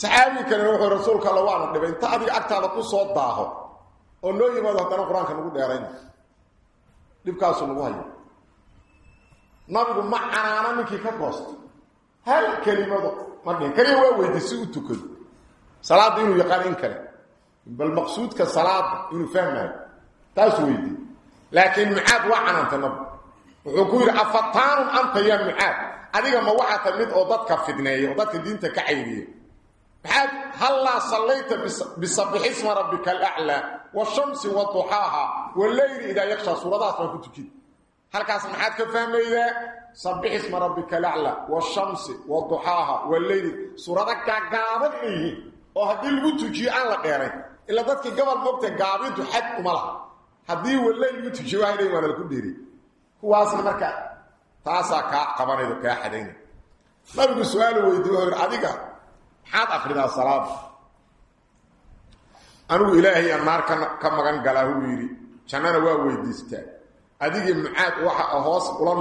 saxaabii kalena wuxuu rasuulka alla waana dhibay. Inta adiga agtaada ku soo daaho oo noo yimaado haddana qur'aanka nagu dheerayn. Dhibkaasu nagu hayo. Nabigu ma canaana ninkii ka goostay hal kelimado ma dhihin. Kaliya waa weydiy si u tukado salaadda inuu yaqaan in kale. Bal maqsuudka salaada inuu fahmayo taas weydiy laakiin mucaad waa canaanta nabigu. Wuxuu ku yidhi afataanun anta yaa mucaad adiga ma waxaa ta mid oo dadka fidneeya oo dadka diinta ka caybiya maxaad hallaa sallayta bisabixisma rabbika alaclaa washamsi waduxaaha waleyli idaa yakshaa suuradahaas baan ku tujida halkaas maxaad ka fahmaydaa sabixisma rabbika alaclaa washamsi waduxaaha waleyli suurada gaagaaban inay yihiin oo haddii lagu tujiyo aan la dheerayn. Ilaa dadkii gobol mogta gaabintu xad uma laha. Haddii waleyl lagu tujiyo waa leyn waana laku dheeriy kuwaasna marka taasaa kaa qabanaydo kaa xadaynay nabigu yidhi adiga maxaad akridaa salaada anigu ilaahay aan naar ka magan galaa wuu yidhi jannana waa weydiistaa. Adigii mucaad waxa hoos ula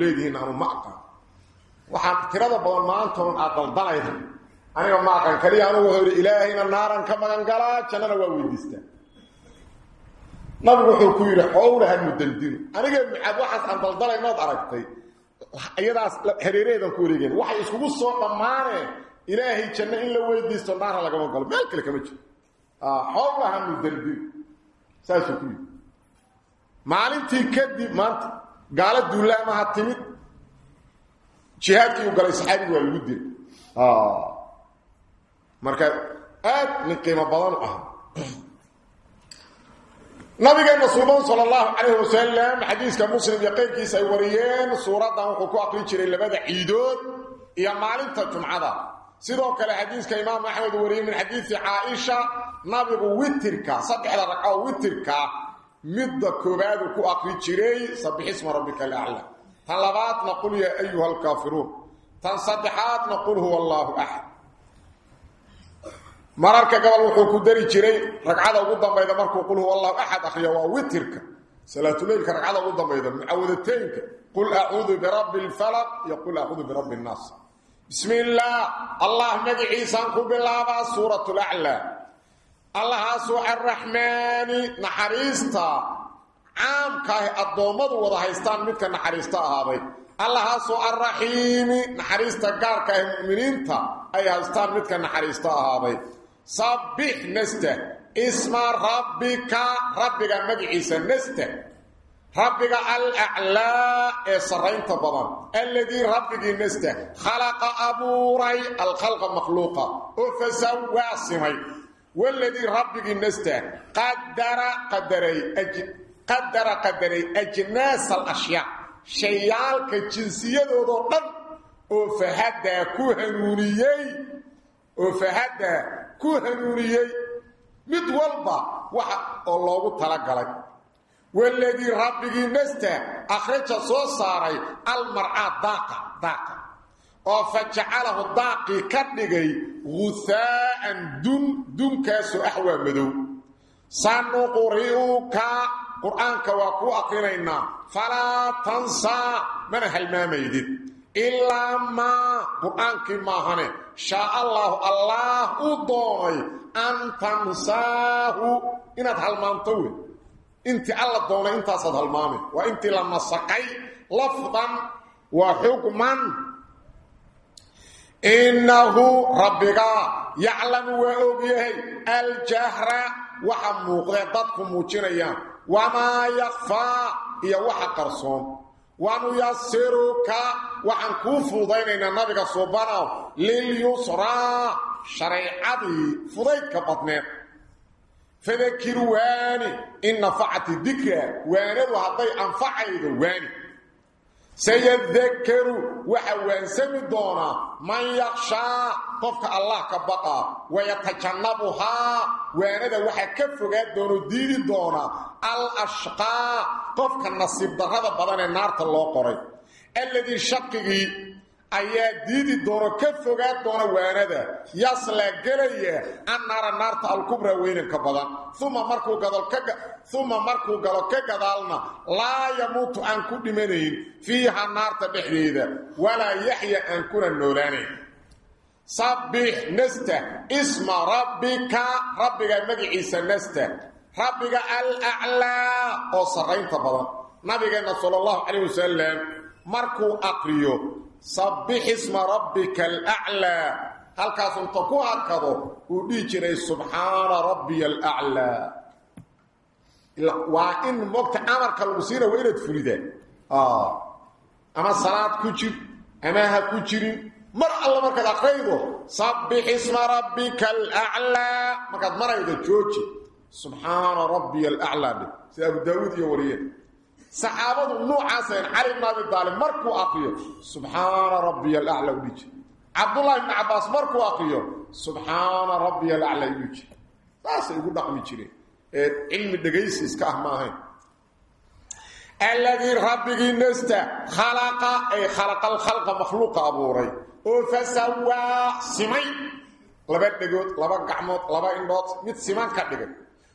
leedihiin aanu ma aqaan. Waxaan tirada badan maantoon aad daldalayda aniga ma aqaan kaliya anugu hore ilaahayna naaran ka magan galaa jannana waa weydiistaa. Nabigu wuxuu ku yidhi xowlaha mudandinu. Aniga mucaad waxaas aan daldalaynood aragtay. Iyadaas hareereedan ku wareegeen. Waxay iskugu soo dhammaaneen ilaahay janno in la weydiisto naara lagama galo. Meel kale kama jiro. Xowlaha mudandinu saasuu ku yidhi. Maalintii kadib maanta gaalo duulaamaha timid. Jihaadkii u galay saxaabigu waa lagu dilay. Marka aad nin qiimo badan u ahaa. Nabigeena suuban sala allahu calayhi wasalam muslim iyo qeyrkiisa ay wariyeen suuraddan wuxuu ku aqrin jiray labada ciidood iyo maalinta jumcada sidoo kale xadiiska imaam axmed wariyey min xadiisi caaisha nabigu witirka saddexda ragcoo witirka midda koobaadu ku aqri jiray sabixisma rabbika alacla tan labaadna qul yaa ayuha alkaafiruun. Tan saddexaadna qul huwa allaahu axad mararka gobol wuxuu ku dari jiray ragcada ugu dambayda markuu qul huwa allahu axad akhriyo waa witirka. Salaatuleylka ragcada ugu dambayda mucawadateynka. Qul acuudu birabbi lfalaq iyo qul acuudu birabbi nnaas bismi illaah allah magaciisaan ku bilaabaa suurat laclaa allahaasoo arraxmaani naxariista. Caamkaahi addoommadu wada haystaan midka naxariista ahaaday. Allahaasoo arraxiimi naxariista gaarkaahi mu'miniinta ay haystaan midka naxariista ahaaday. Sabbix nasta isma rabbika rabbiga magaciisa nasta rabbiga alaclaa ee sarraynta badan alladii rabbigii nasta khalaqa abuuray alkhalqa makhluuqa oo fasawaa simay والذي ربك نسته قدر قدري أج... قدر قدري أجناس الأشياء شيالك الجنسية دو دن وفهدى كوهنونيي وفهدى كوهنونيي مد والبا وحا الله تلقلك waladii rabbigii nasta akhraja soo saaray almar'a daaqa daaqa oo fajacalahu daaqii ka dhigay guhaa'an dun dunkaasoo axwaa madow sanuqri'uka qur'aanka waa kuu akrinaynaa falaa tansaa mana halmaamaydi ilaa maa qur'aankii maahane shaa allaahu allaah u doonay an tansaahu inaad halmaanto wey intii alla doonay intaasaad halmaame waa intii la nasaqay lafdan wa xukman. Innahu rabbiga yaclamu waa ogyahay aljahra waxa muuqdee dadku muujinayaan. Wamaa yakfaa iyo waxa qarsoon. Wanuyasiruka waxaan kuu fududaynaynaa nabiga subanow lilyusraa shareecadii fudaydka badneed fadakir waani in nafacati dikra waanadu hadday anfacaydo waani. Sayadakaru waxa waansami doonaa man yakshaa qofka allah ka baqaa wayatajannabuhaa waanada waxaa ka fogaa doonoo diidi doonaa al ashqaa qofka nasiib darrada badan ee naarta loo qoray. Alladii shaqigii ayaa diidi doono ka fogaa doona waanada. Yasla gelaya annaara naarta alkubra weynanka badan. Uma markuu gadal ka uma markuu galo ka gadaalna laa yamuutu aan ku dhimanayn fiiha naarta dhexdeeda walaa yaxya aan kuna noolaanayn. Sabbix nasta isma rabbika rabbiga magaciisa nasta. Rabbiga alaclaa oo sarraynta badan. Nabigeenna sala allahu calayh wasalam markuu aqriyo sabbix isma rabbika alaclaa halkaas inta ku hakado uu dhihi jiray subxaana rabbiya alaclaa waa in mogta amarka lagu siina waa inaad fulida ama salaad ku jir ama ha ku jirin. Mar alla markaad akraydo sabbix isma rabbika alaclaa markaad maraydo jooji. Subxaana rabbiya alaclaa sida abu daawuud iyo wariyeen saxaabadu noocaaseen cali ibn abi daalib markuu aqriyo subxaana rabbiya alacla udhi jir cabdullahi ibni cabbaas markuu aqriyo subxaana rabbiya alacla udhi jir saasay ugu dhaqmi jireen. Ee cilmi dhegaysi iska ah ma ahayn. Rabbigii nasta khalaqa ay khalaqa alkhalqa makhluuqa abuuray oo fasawaa simay. Laba dhegood laba gacmood laba indhood mid siman ka dhigay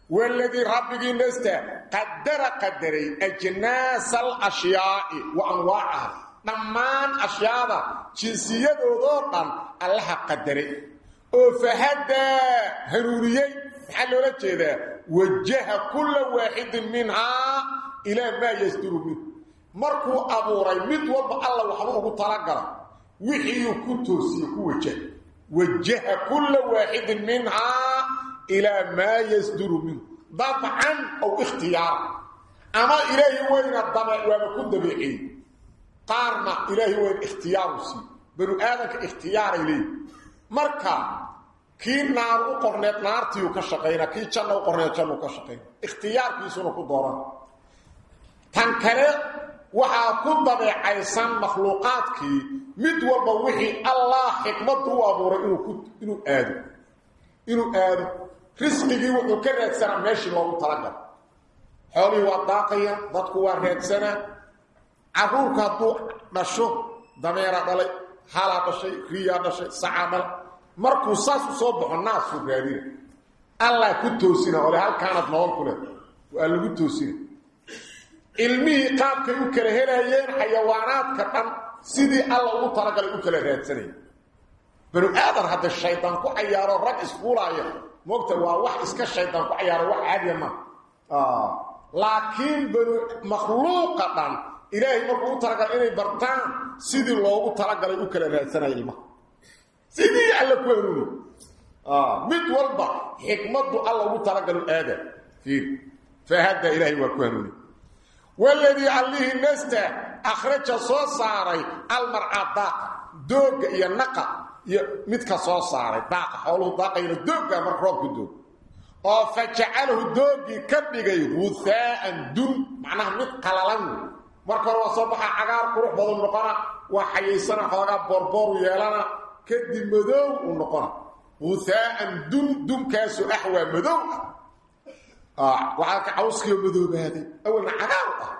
waladii rabbigiinasta qadara qadaray ajnaasa alashyaai wa anwaacaha dhammaan ashyaada jinsiyadoodoo dhan allaha qadaray oo fahadaa hanuuniyey maxaa loola jeedaa wajaha kulla waaxidin minhaa ilaa maa yasduru minhu markuu abuuray mid walba alla waxba ugu talagala wixiiuu ku toosiye ku wajaha wajaha kulla waaxidin minhaa ilaa maa yasduru minhu dabcan aw ikhtiyaara ama ilaahi weyna dabec waaba ku dabeeciyey qaarna ilaahi weyna ikhtiyaaru sii banu aadanka ikhtiyaaray leeyi marka kii naar u qorneed naartiiu ka shaqaynaa kii janna u qorneed jannuu ka shaqayna ikhtiyaarkiisuna ku dooran tan kale waxaa ku dabeecaysan makhluuqaadkii mid walba wixii allah xikmaddu u abuuray inuu inuu aado inuu aado risqigii wuxuu ka raadsanaa meeshii loogu talagalo xoolihii waa daaqaya dadku waa raadsanaa caruurka hadduu dhasho dameera dhalay halaa dhashay riyaa dhashay sacaa dhalay markuu saas u soo baxo naasuu raadina allah ku toosina ole halkaanad nolol ku leed waa lagu toosina. Ilmihii qaabkay u kala helayeen xayawaanaadka dhan sidii alla ugu talagalay u kala raadsanaya banu aadan hadda shaydaan ku cayaaro rag isfuulaaya moogta waa wax iska shaydaan ku cayaaro wax caadiya ma. Ah, laakiin banu makhluuqa dhan ilaahay markuu u talagalay inay bartaan sidii loogu talagalay u kala raadsanaya ilmaha sidii alla ku hanuuno ah, mid walba xikmaddu alla ugu talagalo aada fiir. Fahadda ilaahay waa ku hanuuni. Waladii allihi nasta akhraja soo saaray almarcada dooga iyo naqa iyo midka soo saaray daaqa xooluhu daaqayna doogga marka roobku doog. Oo fa jacalahu doogii ka dhigay guhaa'an dun macnaha mid qalalan. Marka hore waa soo baxa cagaar qurux badan noqona waa xayaysana xoogaa boorboor yeelana kadib madow u noqona. Guhaa'an dun dunkaasu ahwaa madow ah. ah. Waxaa ka cawskiio madoobaaday awalna cagaar ah.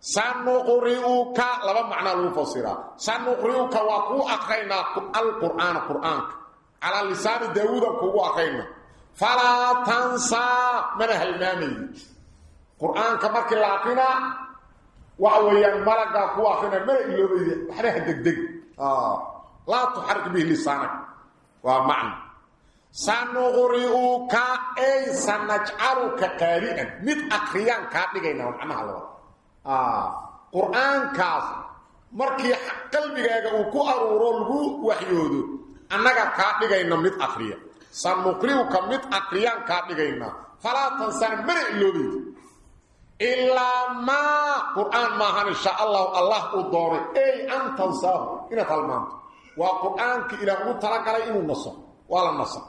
سنقرئك لبا معنى لو فسرا سنقرئك وقو أخينا القرآن قران على لسان داوود كو أخينا. فلا تنسى من هيماني قران كمرك لاقنا وعويا ملقا كو أخينا. مل يوبيه حره دغدغ آه. لا تحرك به لسانك. ومعنى. سنقرئك أي سنجعلك قارئا. مد أخيان كادغينا معنى لو Ah, qur'aankaas markii qalbigaaga uu ku aruuro lagu waxyoodo annaga kaa dhigayna mid akriya sanuqriuka mid akriyaan kaa dhigayna. Falaa tansaan mana iloobaydi ilaa maa qur'aan maahan insha allahu allah uu doonay ay an tansaahu inaad halmaanto waa qur'aankii ilaah ugu talagalay inuu naso. Waa la nasa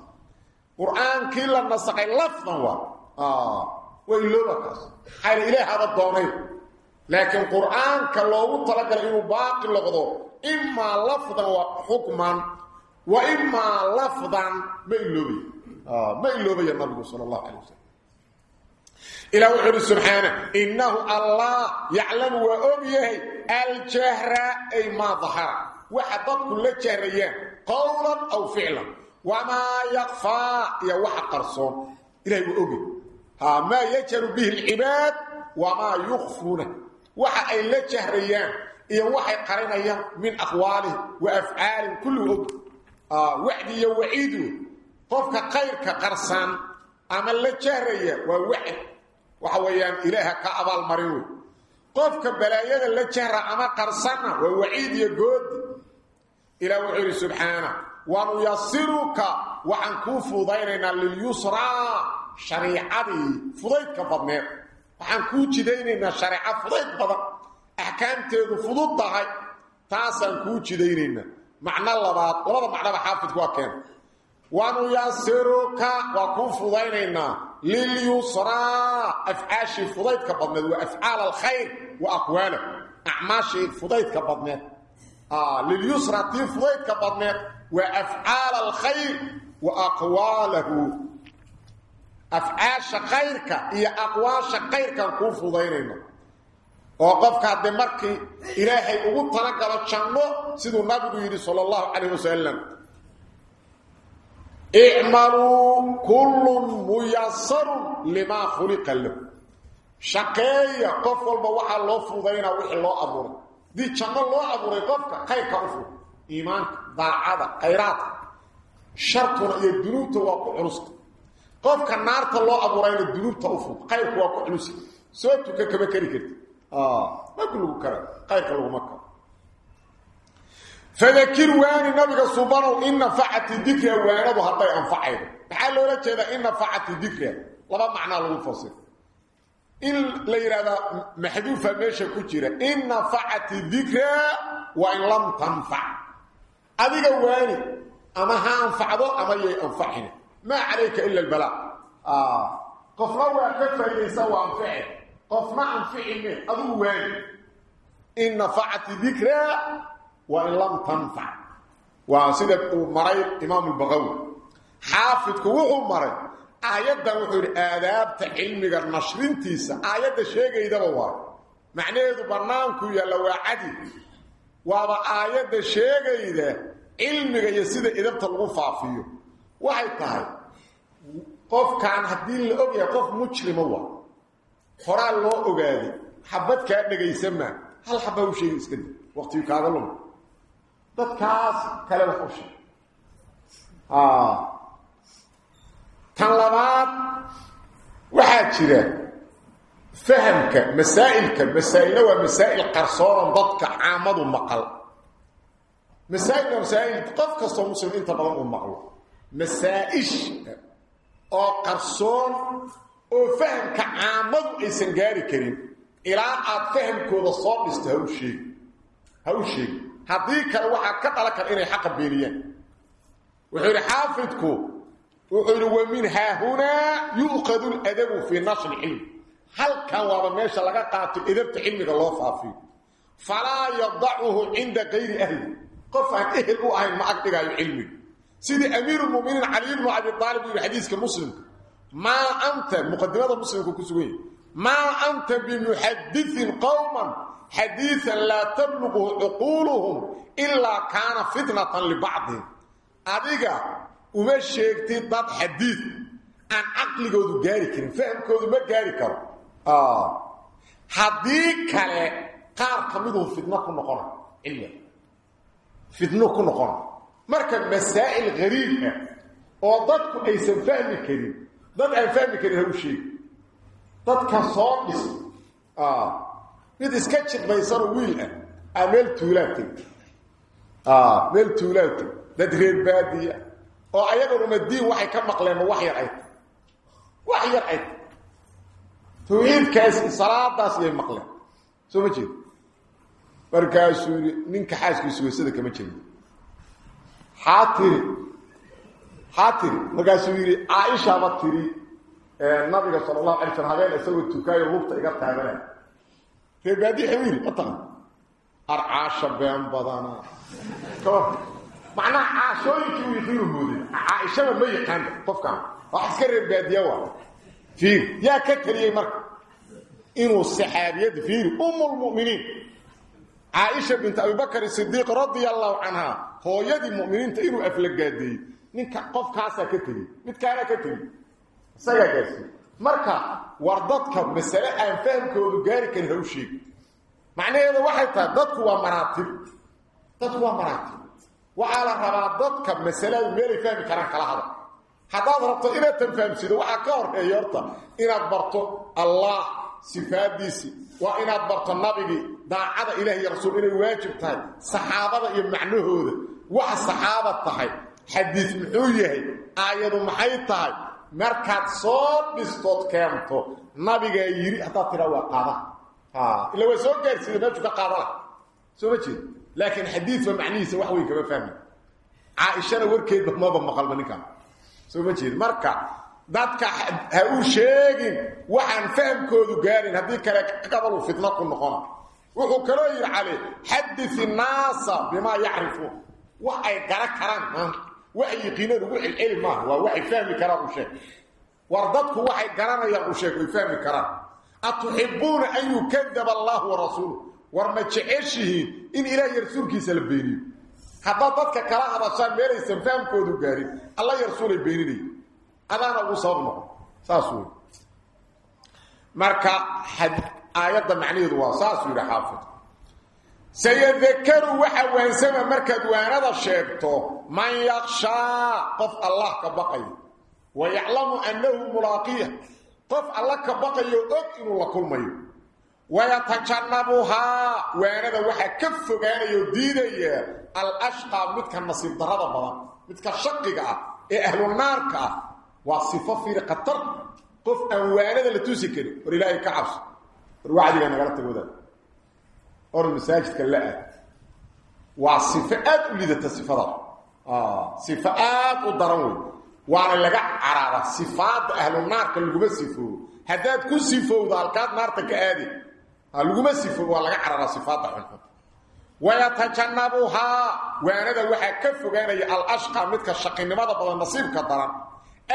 qur'aankii la nasaqay lafdan waa. Ah, waa ilooba kaas. Xayna ilaahaba doonayn laakiin qur'aanka loogu talagalay inuu baaqi noqdo imma lafdan wa hukman wa imma lafdan ma iloobi ah ma iloobi ya nabi sallallahu alayhi wasallam إلى وحر سبحانه إنه الله يعلم وأبيه الجهر أي ما ظهر وحضت كل جهريان قولا أو فعلا وما يخفى يا وحى قرصون إلهي وأبي ها ما يجهر به العباد وما يخفونه وحى أي لا جهريان يا وحى قرنيا من أقواله وأفعال كل أبي آه وعدي وعيده قفك خيرك قرصان أما لا جهريا ووعد وحويان إلهك كأبال مريو قفك بلايا لا جهر أما قرصنا ووعيد يقود إلى وحير سبحانه ونيسرك وعن كوفو ضيرنا لليسرى شريعتي فضيتك waxaan kuu jidaynaynaa shareeco fudayd badan axkaamteedu fudud tahay. Taasaan kuu jidaynaynaa. Macno labaad labada macnoba xaafidku waa keena wanuyasiruka waa kuu fudaynaynaa. Lilyusraa afcaashii fudaydka badneed waa afcaal alkhayr wa aqwaalah acmaashii fudaydka badneed. Lilyusra tii fudaydka badneed waa afcaal alkhayr wa aqwaalahu. وأقواله أفعاش خيرك هي أقواش خيرك كوف ضيرنا وقفك عبد مركي إلهي أقول تنقل الشنو سيدو النبي يري صلى الله عليه وسلم اعملوا كل ميسر لما خلق له شقيا قف والبا waxa loo fudayna wixii loo abuuray di janno loo abuuray qofka khayrka u fud iimaanka daacada khayraat shartuna iyo dunuubta waa ku culus qofka naarta loo abuurayna dunuubta u fog kayrku waa ku culusi soo tuka kama kari karti ah, ma ku lagu kara kayrka laguma karo. Fadakir waani nabiga subanow in nafacati dikra waanadu hadday anfacaydo. Maxaa loola jeedaa in nafacati dikra laba macnaa lagu fasir in la yidhaahdaa maxduufa meesha ku jira in nafacati dikra wa in lam tanfac. Adiga waani ama ha anfacdo ama yay anfacina ما عليك الا البلاء اه قفنا وكفى يسوى انفعه قفنا انفعه ادو واني ان نفعت الذكر وإن لم تنفع وسيدة مري إمام البغوي حافظ كوحو مري آيات وحور آداب علمك النشرين تيسا آيات الشيء إذا هو معنى إذا برنامكو يلوى عدي وابا آيات الشيء إذا علمك يسيدة إذا بتلغفع فيه وحي طهي قف كان هدين لأبيا قف مجرم هو حرال الله أغادي حبت كأنك يسمى هل حبه شيء اسكد وقت يكاد لهم dadkaas kale wax u sheeg ah tan labaad waxaa jira fahamka masaa'ilka masaa'ilna waa masaa'il qarsoon dadka caamadu maqal masaa'il masaa'il qof kastoo muslim inta badan uu maqlo masaa'ish oo qarsoon oo fahamka caamadu aysan gaari karin. Ilaa aad fahamkooda soo dhisto ha u sheeg ha u sheeg haddii kale waxaa ka dhalan kara inay xaqa beeniyaan wuxuu yidhi xaafidku wuxuu yidhi wa min haahunaa yu'qadu ladabu fii nashri cilm halkan waaba meesha laga qaato edabta cilmiga loo faafiyo falaa yadacuhu cinda kayri ahli. Qof aan ehel u ahayn ma ag dhigaayo cilmiga sida amiir muuminiin cali ibn abi aalib uu xadiiska muslimka ma anta muqaddimada muslimka ku sugan ma anta bi muhaddithin qawman hadithan la tablughu uquluhum illa kana fitnatan li ba'dihim adiga uma sheegti dad hadith aan aqligoodu gaari karin fahamkoodu ma gaari karo. Ah haddii kale qaar kamidu fitna ku noqon ilmi fitna ku noqon إلا فتنة كنا قرن مركب مسائل غريبة وضدكم أيسا فهم كريم ضد أن فهم كريم هو شيء ضد كصوت آه mid iska jidbaysan wiil ah aa meel tuulaad teg meel tuulaad teg dad reer baadiya oo ayagoo umadiin waxay ka maqleen wax yar ay wax yar ay tawxiidkaas salaadaas yay maqleen soo ma jeed markaasuu yidhi ninka xaaskiisu weysada kama jirin xaatiri xaatiri markaasuu yidhi caaishaaba tiri. Nabiga sala allahu alay slam habeen isagoo tukaayo lugta iga taabanay reebaadi xawiiri mataqan arcaasha been badana. Kawar macnaha caashooyinkii uu yaqiinu mooday caaishaba ma yaqaan qofkan wax iska reebaadiya waa. Fiir yaa ka taliyey marka. Inuu saxaabiyad fiiri ummulmu'miniin caaisha bint abibakar sidiiq radia allahu canha hooyadii mu'miniinta inuu aflagaadeeyey ninka qofkaasaa ka teliyey midkaanaa ka teliyey isagaa gaarsiiye marka war dadka masale aan fahamkoodu gaari karin ha u sheegi. Macnaheedu waxay tahay dadku waa maraatib dadku waa maraatib waxaa la rabaa dadka masaladu meelay fahmi karaan kala hada haddaad rabto inaad tanfahamsido waxaa ka horreeya horta inaad barto allah sifaadiisii waa inaad barto nabigii daacada ilaah iyo rasuul inay waajib tahay saxaabada iyo macnahooda. Waxa saxaaba tahay xadiis muxuu yahay aayadu maxay tahay? Markaad soo dhistood keento nabigaa yidhi haddaad tiraa waa qaada. Ila waa soo gaarsiida meeshuu ka soo ma jeed laakiin xadiidba macnihiisa wax weyn kama fahmi caaishana warkeedba maba maqalba ninkaan. Soo ma jeed marka dadka ha u sheegin waxaan fahamkoodu gaarin haddii kale qabalu fitna ku noqona. Wuxuu kaloo yidhi cali xadith innaasa bimaa yacrifuun wax ay gara karaan maanta wax yaqiinadu ugu celceli maaha waa waxay fahmi karaan u sheeg war dadku waxay garanayaan u sheeg fahmi karaan. Atuxibuuna an yukadaba allahu warasuuluh war ma jeceshihiin in ilaah iyo rasuulkiisa la beeniyo haddaad dadka kala hadashaan meelaysan fahamkoodu gaarin alla iyo rasuulay beeninay adaana ugu sabab noqon. Saas wey marka aayadda macnaheedu waa saasuu yidhi xaafid. Sayadakaru waxa waansama markaad waanada sheegto man yakshaa qof allah ka baqayo wayaclamu annahu mulaaqiya qof alla ka baqayo og inuu la kulmayo. Wayatajannabuhaa waanada waxaa ka fogaanayo diidaya alashqaa midka nasiib darada badan midka shaqiga ah ee ahlu naarka ah waa sifo fiiri khatar qof aan waanada la tusi karin war ilaahay ka cabso. War wacdiga nagala tagooda. Or masaajidka la aad. Waa sifo aad u lidata sifada. Sifo aad u daran wey waana laga caraara sifaadda ahlu naarka laguma sifoobo haddaad ku sifowdo halkaad naarta ka aadi laguma sifoobo waa laga caraara sifaadda xunxun. Wayatajannabuhaa waanada waxaa ka fogaanaya alashqa midka shaqinimada badan nasiibka daran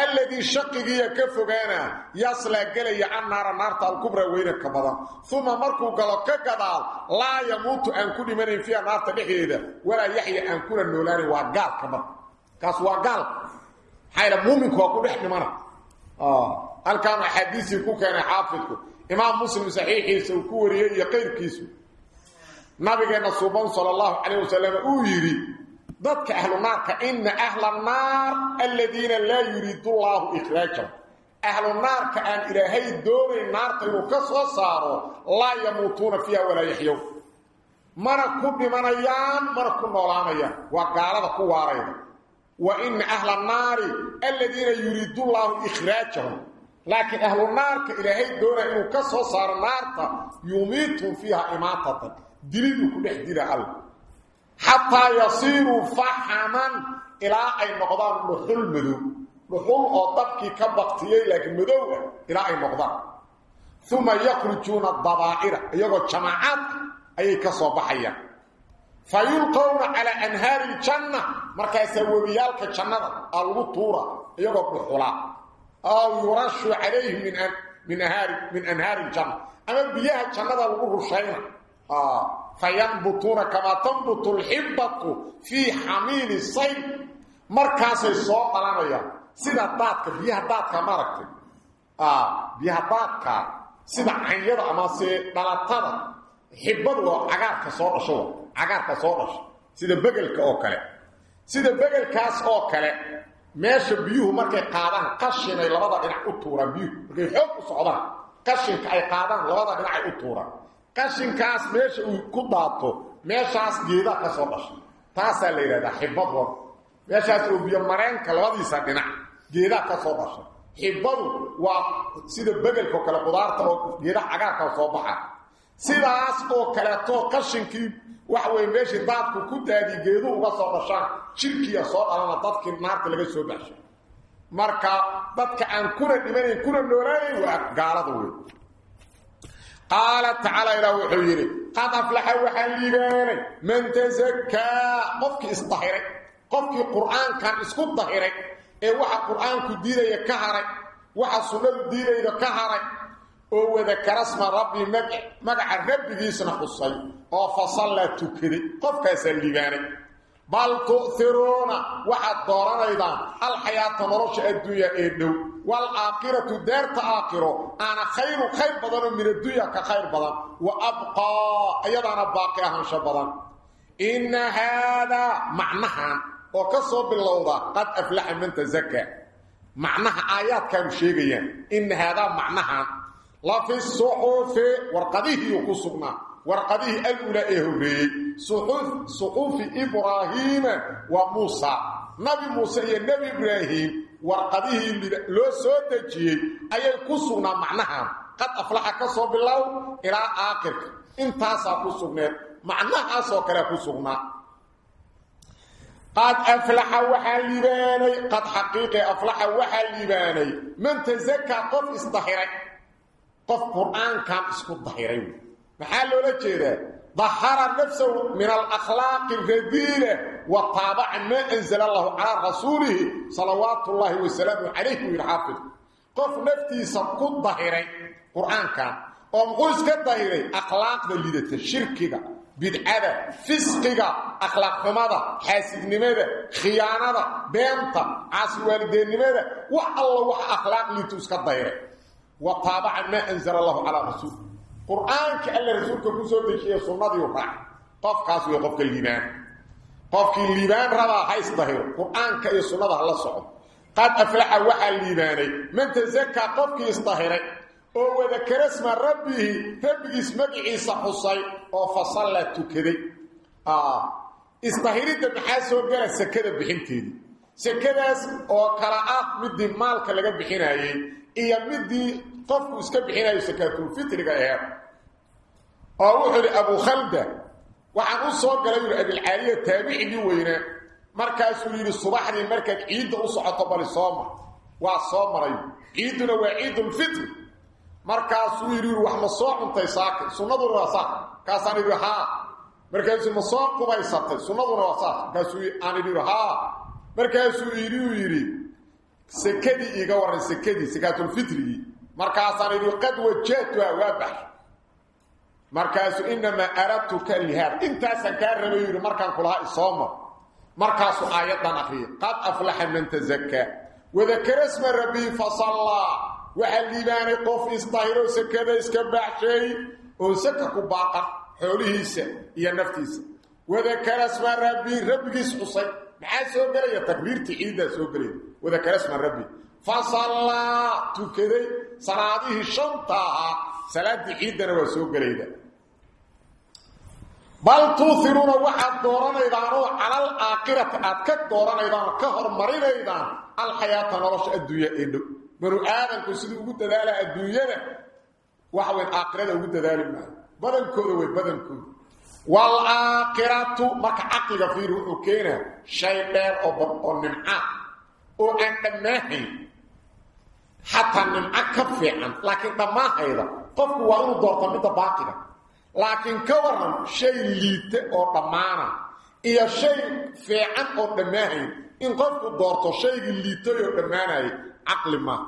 alladii shaqigiiya ka fogaana yaslaa gelaya can naara naarta alkubra weynanka badan. Uma markuu galo ka gadaal laa yamuutu aan ku dhimanayn fiiha naarta dhexdeeda walaa yaxya aan kuna noolaanayn waa gaalka marka kaas waa gaalka maxaa muuminku waa ku dhex dhimana. Halkaan axaadiisii ku keenay xaafidku. Imaam muslim saxiixiisa uu ku wariyey iyo qayrkiisu nabigeena suuban sala allahu calayh wasalam uu yidhi dadka ahlu naarka ina ahla annaar aladiina laa yuriidu llaahu ikhraajahum ahlu naarka aan ilaahay doonayn naarta inuu ka soo saaro laa yamuutuuna fiiha walaa yaxyow mana ku dhimanayaan mana ku noolaanayaan. Waa gaalada ku waarayda. Wa ina ahla annaari aladiina yuriidu llaahu ikhraajahum laakiin ahlu naarka ilaahay doonaya inuu ka soo saaro naarta yumiitum fiiha imaatatan diliduu ku dhex dila alla xataa yasiiruu faxaman ilaa ay noqdaan dhuxul madow dhuxul oo dabkii ka baktiyey laakiin madow ah ilaa ay noqdaan uma yakhrujuuna dabaa'ira iyagoo jamaacaadka ayay ka soo baxayaan fa yulqowna calaa anhaari iljanna markaasaa webiyaalka jannada aa lagu tuura iyagoo dhuxulaa aw yurashu calayhim min min anhaari iljanna ama biyaha jannada lagu rushayna fayanbutuuna kamaa tanbutu lxibbatu fii xamiili sayl markaasay soo dhalanayaan sida daadka biyaha daadka maaragtay biyaha daadka sida canyada amase dhalatada xibbadu oo cagaarka soo dhasho cagaarka soo dhasho sida begelka oo kale sida begelkaas oo kale meesha biyuhu markay qaadaan qashinay labada dhinac u tuuraan biyuhu markay xoog u socdaan qashinka ay qaadaan labada dhinacay u tuuraan qashinkaas meesha uu ku daato meeshaas geedaa ka soo dhashay taasaa la yidhahdaa xibbad war. Meeshaas oo biyo mareenka labadiisa dhinac geedaa ka soo dhashay xibbadu waa sida begelka oo kale qudaarta oo geedaha cagaarka soo baxa. Sidaas oo kaleetoo qashinkii waxa weye meeshii daadku ku daadiy geedu uga soo dhashaan jirkiya soo dhalana dadkii naarta laga soo baxshay marka dadka aan kuna dhimanayn kuna noolaanayn waa gaalada wey qaala tacaala ilaah wuxuu yidhi qad aflaxa waxaa liibaanay man tasakaa qofkii isdahiray qofkii qur'aankan isku dahiray ee waxa qur'aanku diidaya ka haray waxa sunnadu diidayda ka haray oo wadakara sma rabbi magaca rabbigiisna xusay oo fasalla tukaday qofkaasaa liibaanay bal tu'iruuna waxaad dooranaydaan alxayaata nolosha adduunya ee dhow. Waalaakhiratu daarta aakhiro aana khayru khayr badanoo min adduunya ka khayr badan. Wa abqaa iyadaana baaqi ahaansho badan. Inna haadaa macnahan oo ka soo bilowda qad aflaxa man tasakaa macnaha aayaadkaanu sheegayaan. Inna haadaa macnahan شيئا إن هذا معناها لا في الصحف ورقديه يقصنا ورقديه الأولى إهوري صحف صحف إبراهيم وموسى نبي موسى يا نبي إبراهيم ورقديه لو سو دجيه اي كسونا معناها قد افلح كسو بالله الى اخر انت كسونا معناها سو كره كسونا قد افلح وحليباني قد حقيقه افلح وحليباني من تزكى قف استحرك qof qur'aankan isku dahiray wey maxaa loola jeedaa? Dahara nafsahu min alakhlaaqi radiila wa taabaca maa anzala allahu calaa rasuulihi salawaatu ullaahi wasalaamu calayh u yidhi xaafid. Qof naftiisa ku dahiray qur'aankan oo muxuu iska dahiray akhlaaqda lidata shirkiga bidcada fisqiga akhlaaqxumada xaasidnimada khiyaanada beenta caasi waalideennimada wax alla wax akhlaaq litu iska dahiray maa anzala allahu calaa rasuul. Qur'aanka alla rasuulka ku soo dejiye sunnadiiu raac qofkaas wey qofka liibaan. Qofkii liibaan rabaa ha isdahiro qur'aanka iyo sunnada hala socdo. Qad aflaxa waxaa liibaanay. Man tasakaa qofkii isdahiray oo wadakara sma rabbihi rabbigiis magiciisa xusay oo fasalla tukaday. Isdahiridda maxaa soo gala? Sakada bixinteedii sakadaas oo kala ah midii maalka laga bixinayey iyo midii qofku iska bixinayo sakaatulfitriga aheed oo wuxuu yidhi abu khalda waxaan u soo galay yidhi abilcaaliya taabicigii weynaa markaasuu yidhi subaxdii markaad ciidda u socoto bali soo mar. Waa soo maray. Ciidduna waa ciidulfitri markaasuu yidhi wax ma soo cuntay saaka sunnaduna waa saak. Kaasaan idhi haa. Markaasuu ma soo qubaysatay? Sunnaduna waa saak. Markaasuu aan idhi haa. Markaasuu yidhi uu yidhi sekadii iiga warran sekadii sakaatulfitrigii markaasaan idhi qad wajahtuha waa bax markaasuu inamaa aradtuka lihaad. Intaasaan kaa rabay yidhi markaan kulahaa isoo mar markaasuu aayaddan akriyay qad aflaxa man tazakaa wadakara sma rabbii fasallaa. Waxaa liibaanay qof isdahiro sakada iska baaxsheey oo saka ku baaqa xoolihiisa iyo naftiisa. Wadakara sma rabbii rabbigiis xusay. Maxaa soo gelaya? Takbiirtii ciiddaa soo gelaya. Wadakara sma rabbii fasallaa tukaday salaadihii shanta ahaa salaaddii ciiddana waa soo gelayda bal tuuhiruuna waxaad dooranaydaanoo calal aakhirati aad ka dooranaydaan oo ka hormarinaydaan alxayaata nolosha adduunya ee dhow banu aadamku siduu ugu dadaala adduunyada waxa weyn aakhirada ugu dadaali maayo badankooda way badankooda waalaakhiratu marka caqliga fiiri wuxuu keenaa shay dheer oo oo nimca oo aan dhammaahayn xataa nimco ka fiican laakiin dhammaahayda qofku waa inuu doorto midda baaqiga. Laakiin ka waran shay liita oo dhammaana iyo shay fiican oo dhammaahayn in qofku doorto shaygii liitay oo dhammaanayay caqli maaha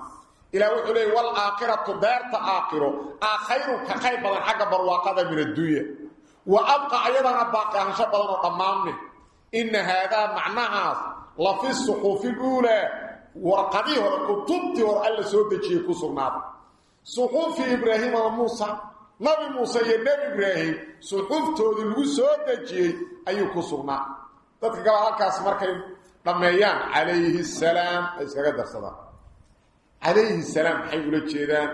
ilaah wuxuu leeyay waalaakhiratu daarta aakhiro aa khayrun ka khayr badan xagga barwaaqada min adduunya wa abqa ayadana baaqi ahaansho badan oo dhammaanne. Inna haadaa macnahaas la fi suquufi luulaa warqadii hore kutubtii hore alla soo dejiyey ku sugnaaday suquufi ibraahiima muusa nabi muuse iyo nebi ibraahim suxuftoodii lagu soo dejiyey ayuu ku sugnaa dadka gabaa halkaas markay dhammeeyaan calayhi salaam ay iskaga darsadaan. Calayhi salaam maxay ula jeedaan?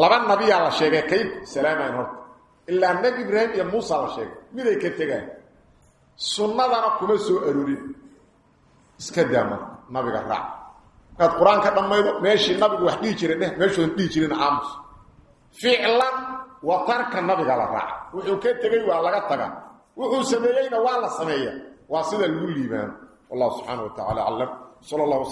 Laba nabiyaa la sheegay kay salaamayn horta. Ilaa nebi ibraahim iyo muusa la sheegay. Miday ka tegaan. Sunnadana kuma soo arorin iska daa marka nabiga raac. Inaad qur'aanka dhammaydo meeshii nabigu wax dhihi jiray dheh meeshoodan dhihi jirin aamus. Ficlan watarka nabiga la raaca wuxuu ka tegey waa laga tagaa wuxuu sameeyeyna waa la sameeya. Waa sida lagu liibaano. Wallahu subxaana wa tacala allah waslam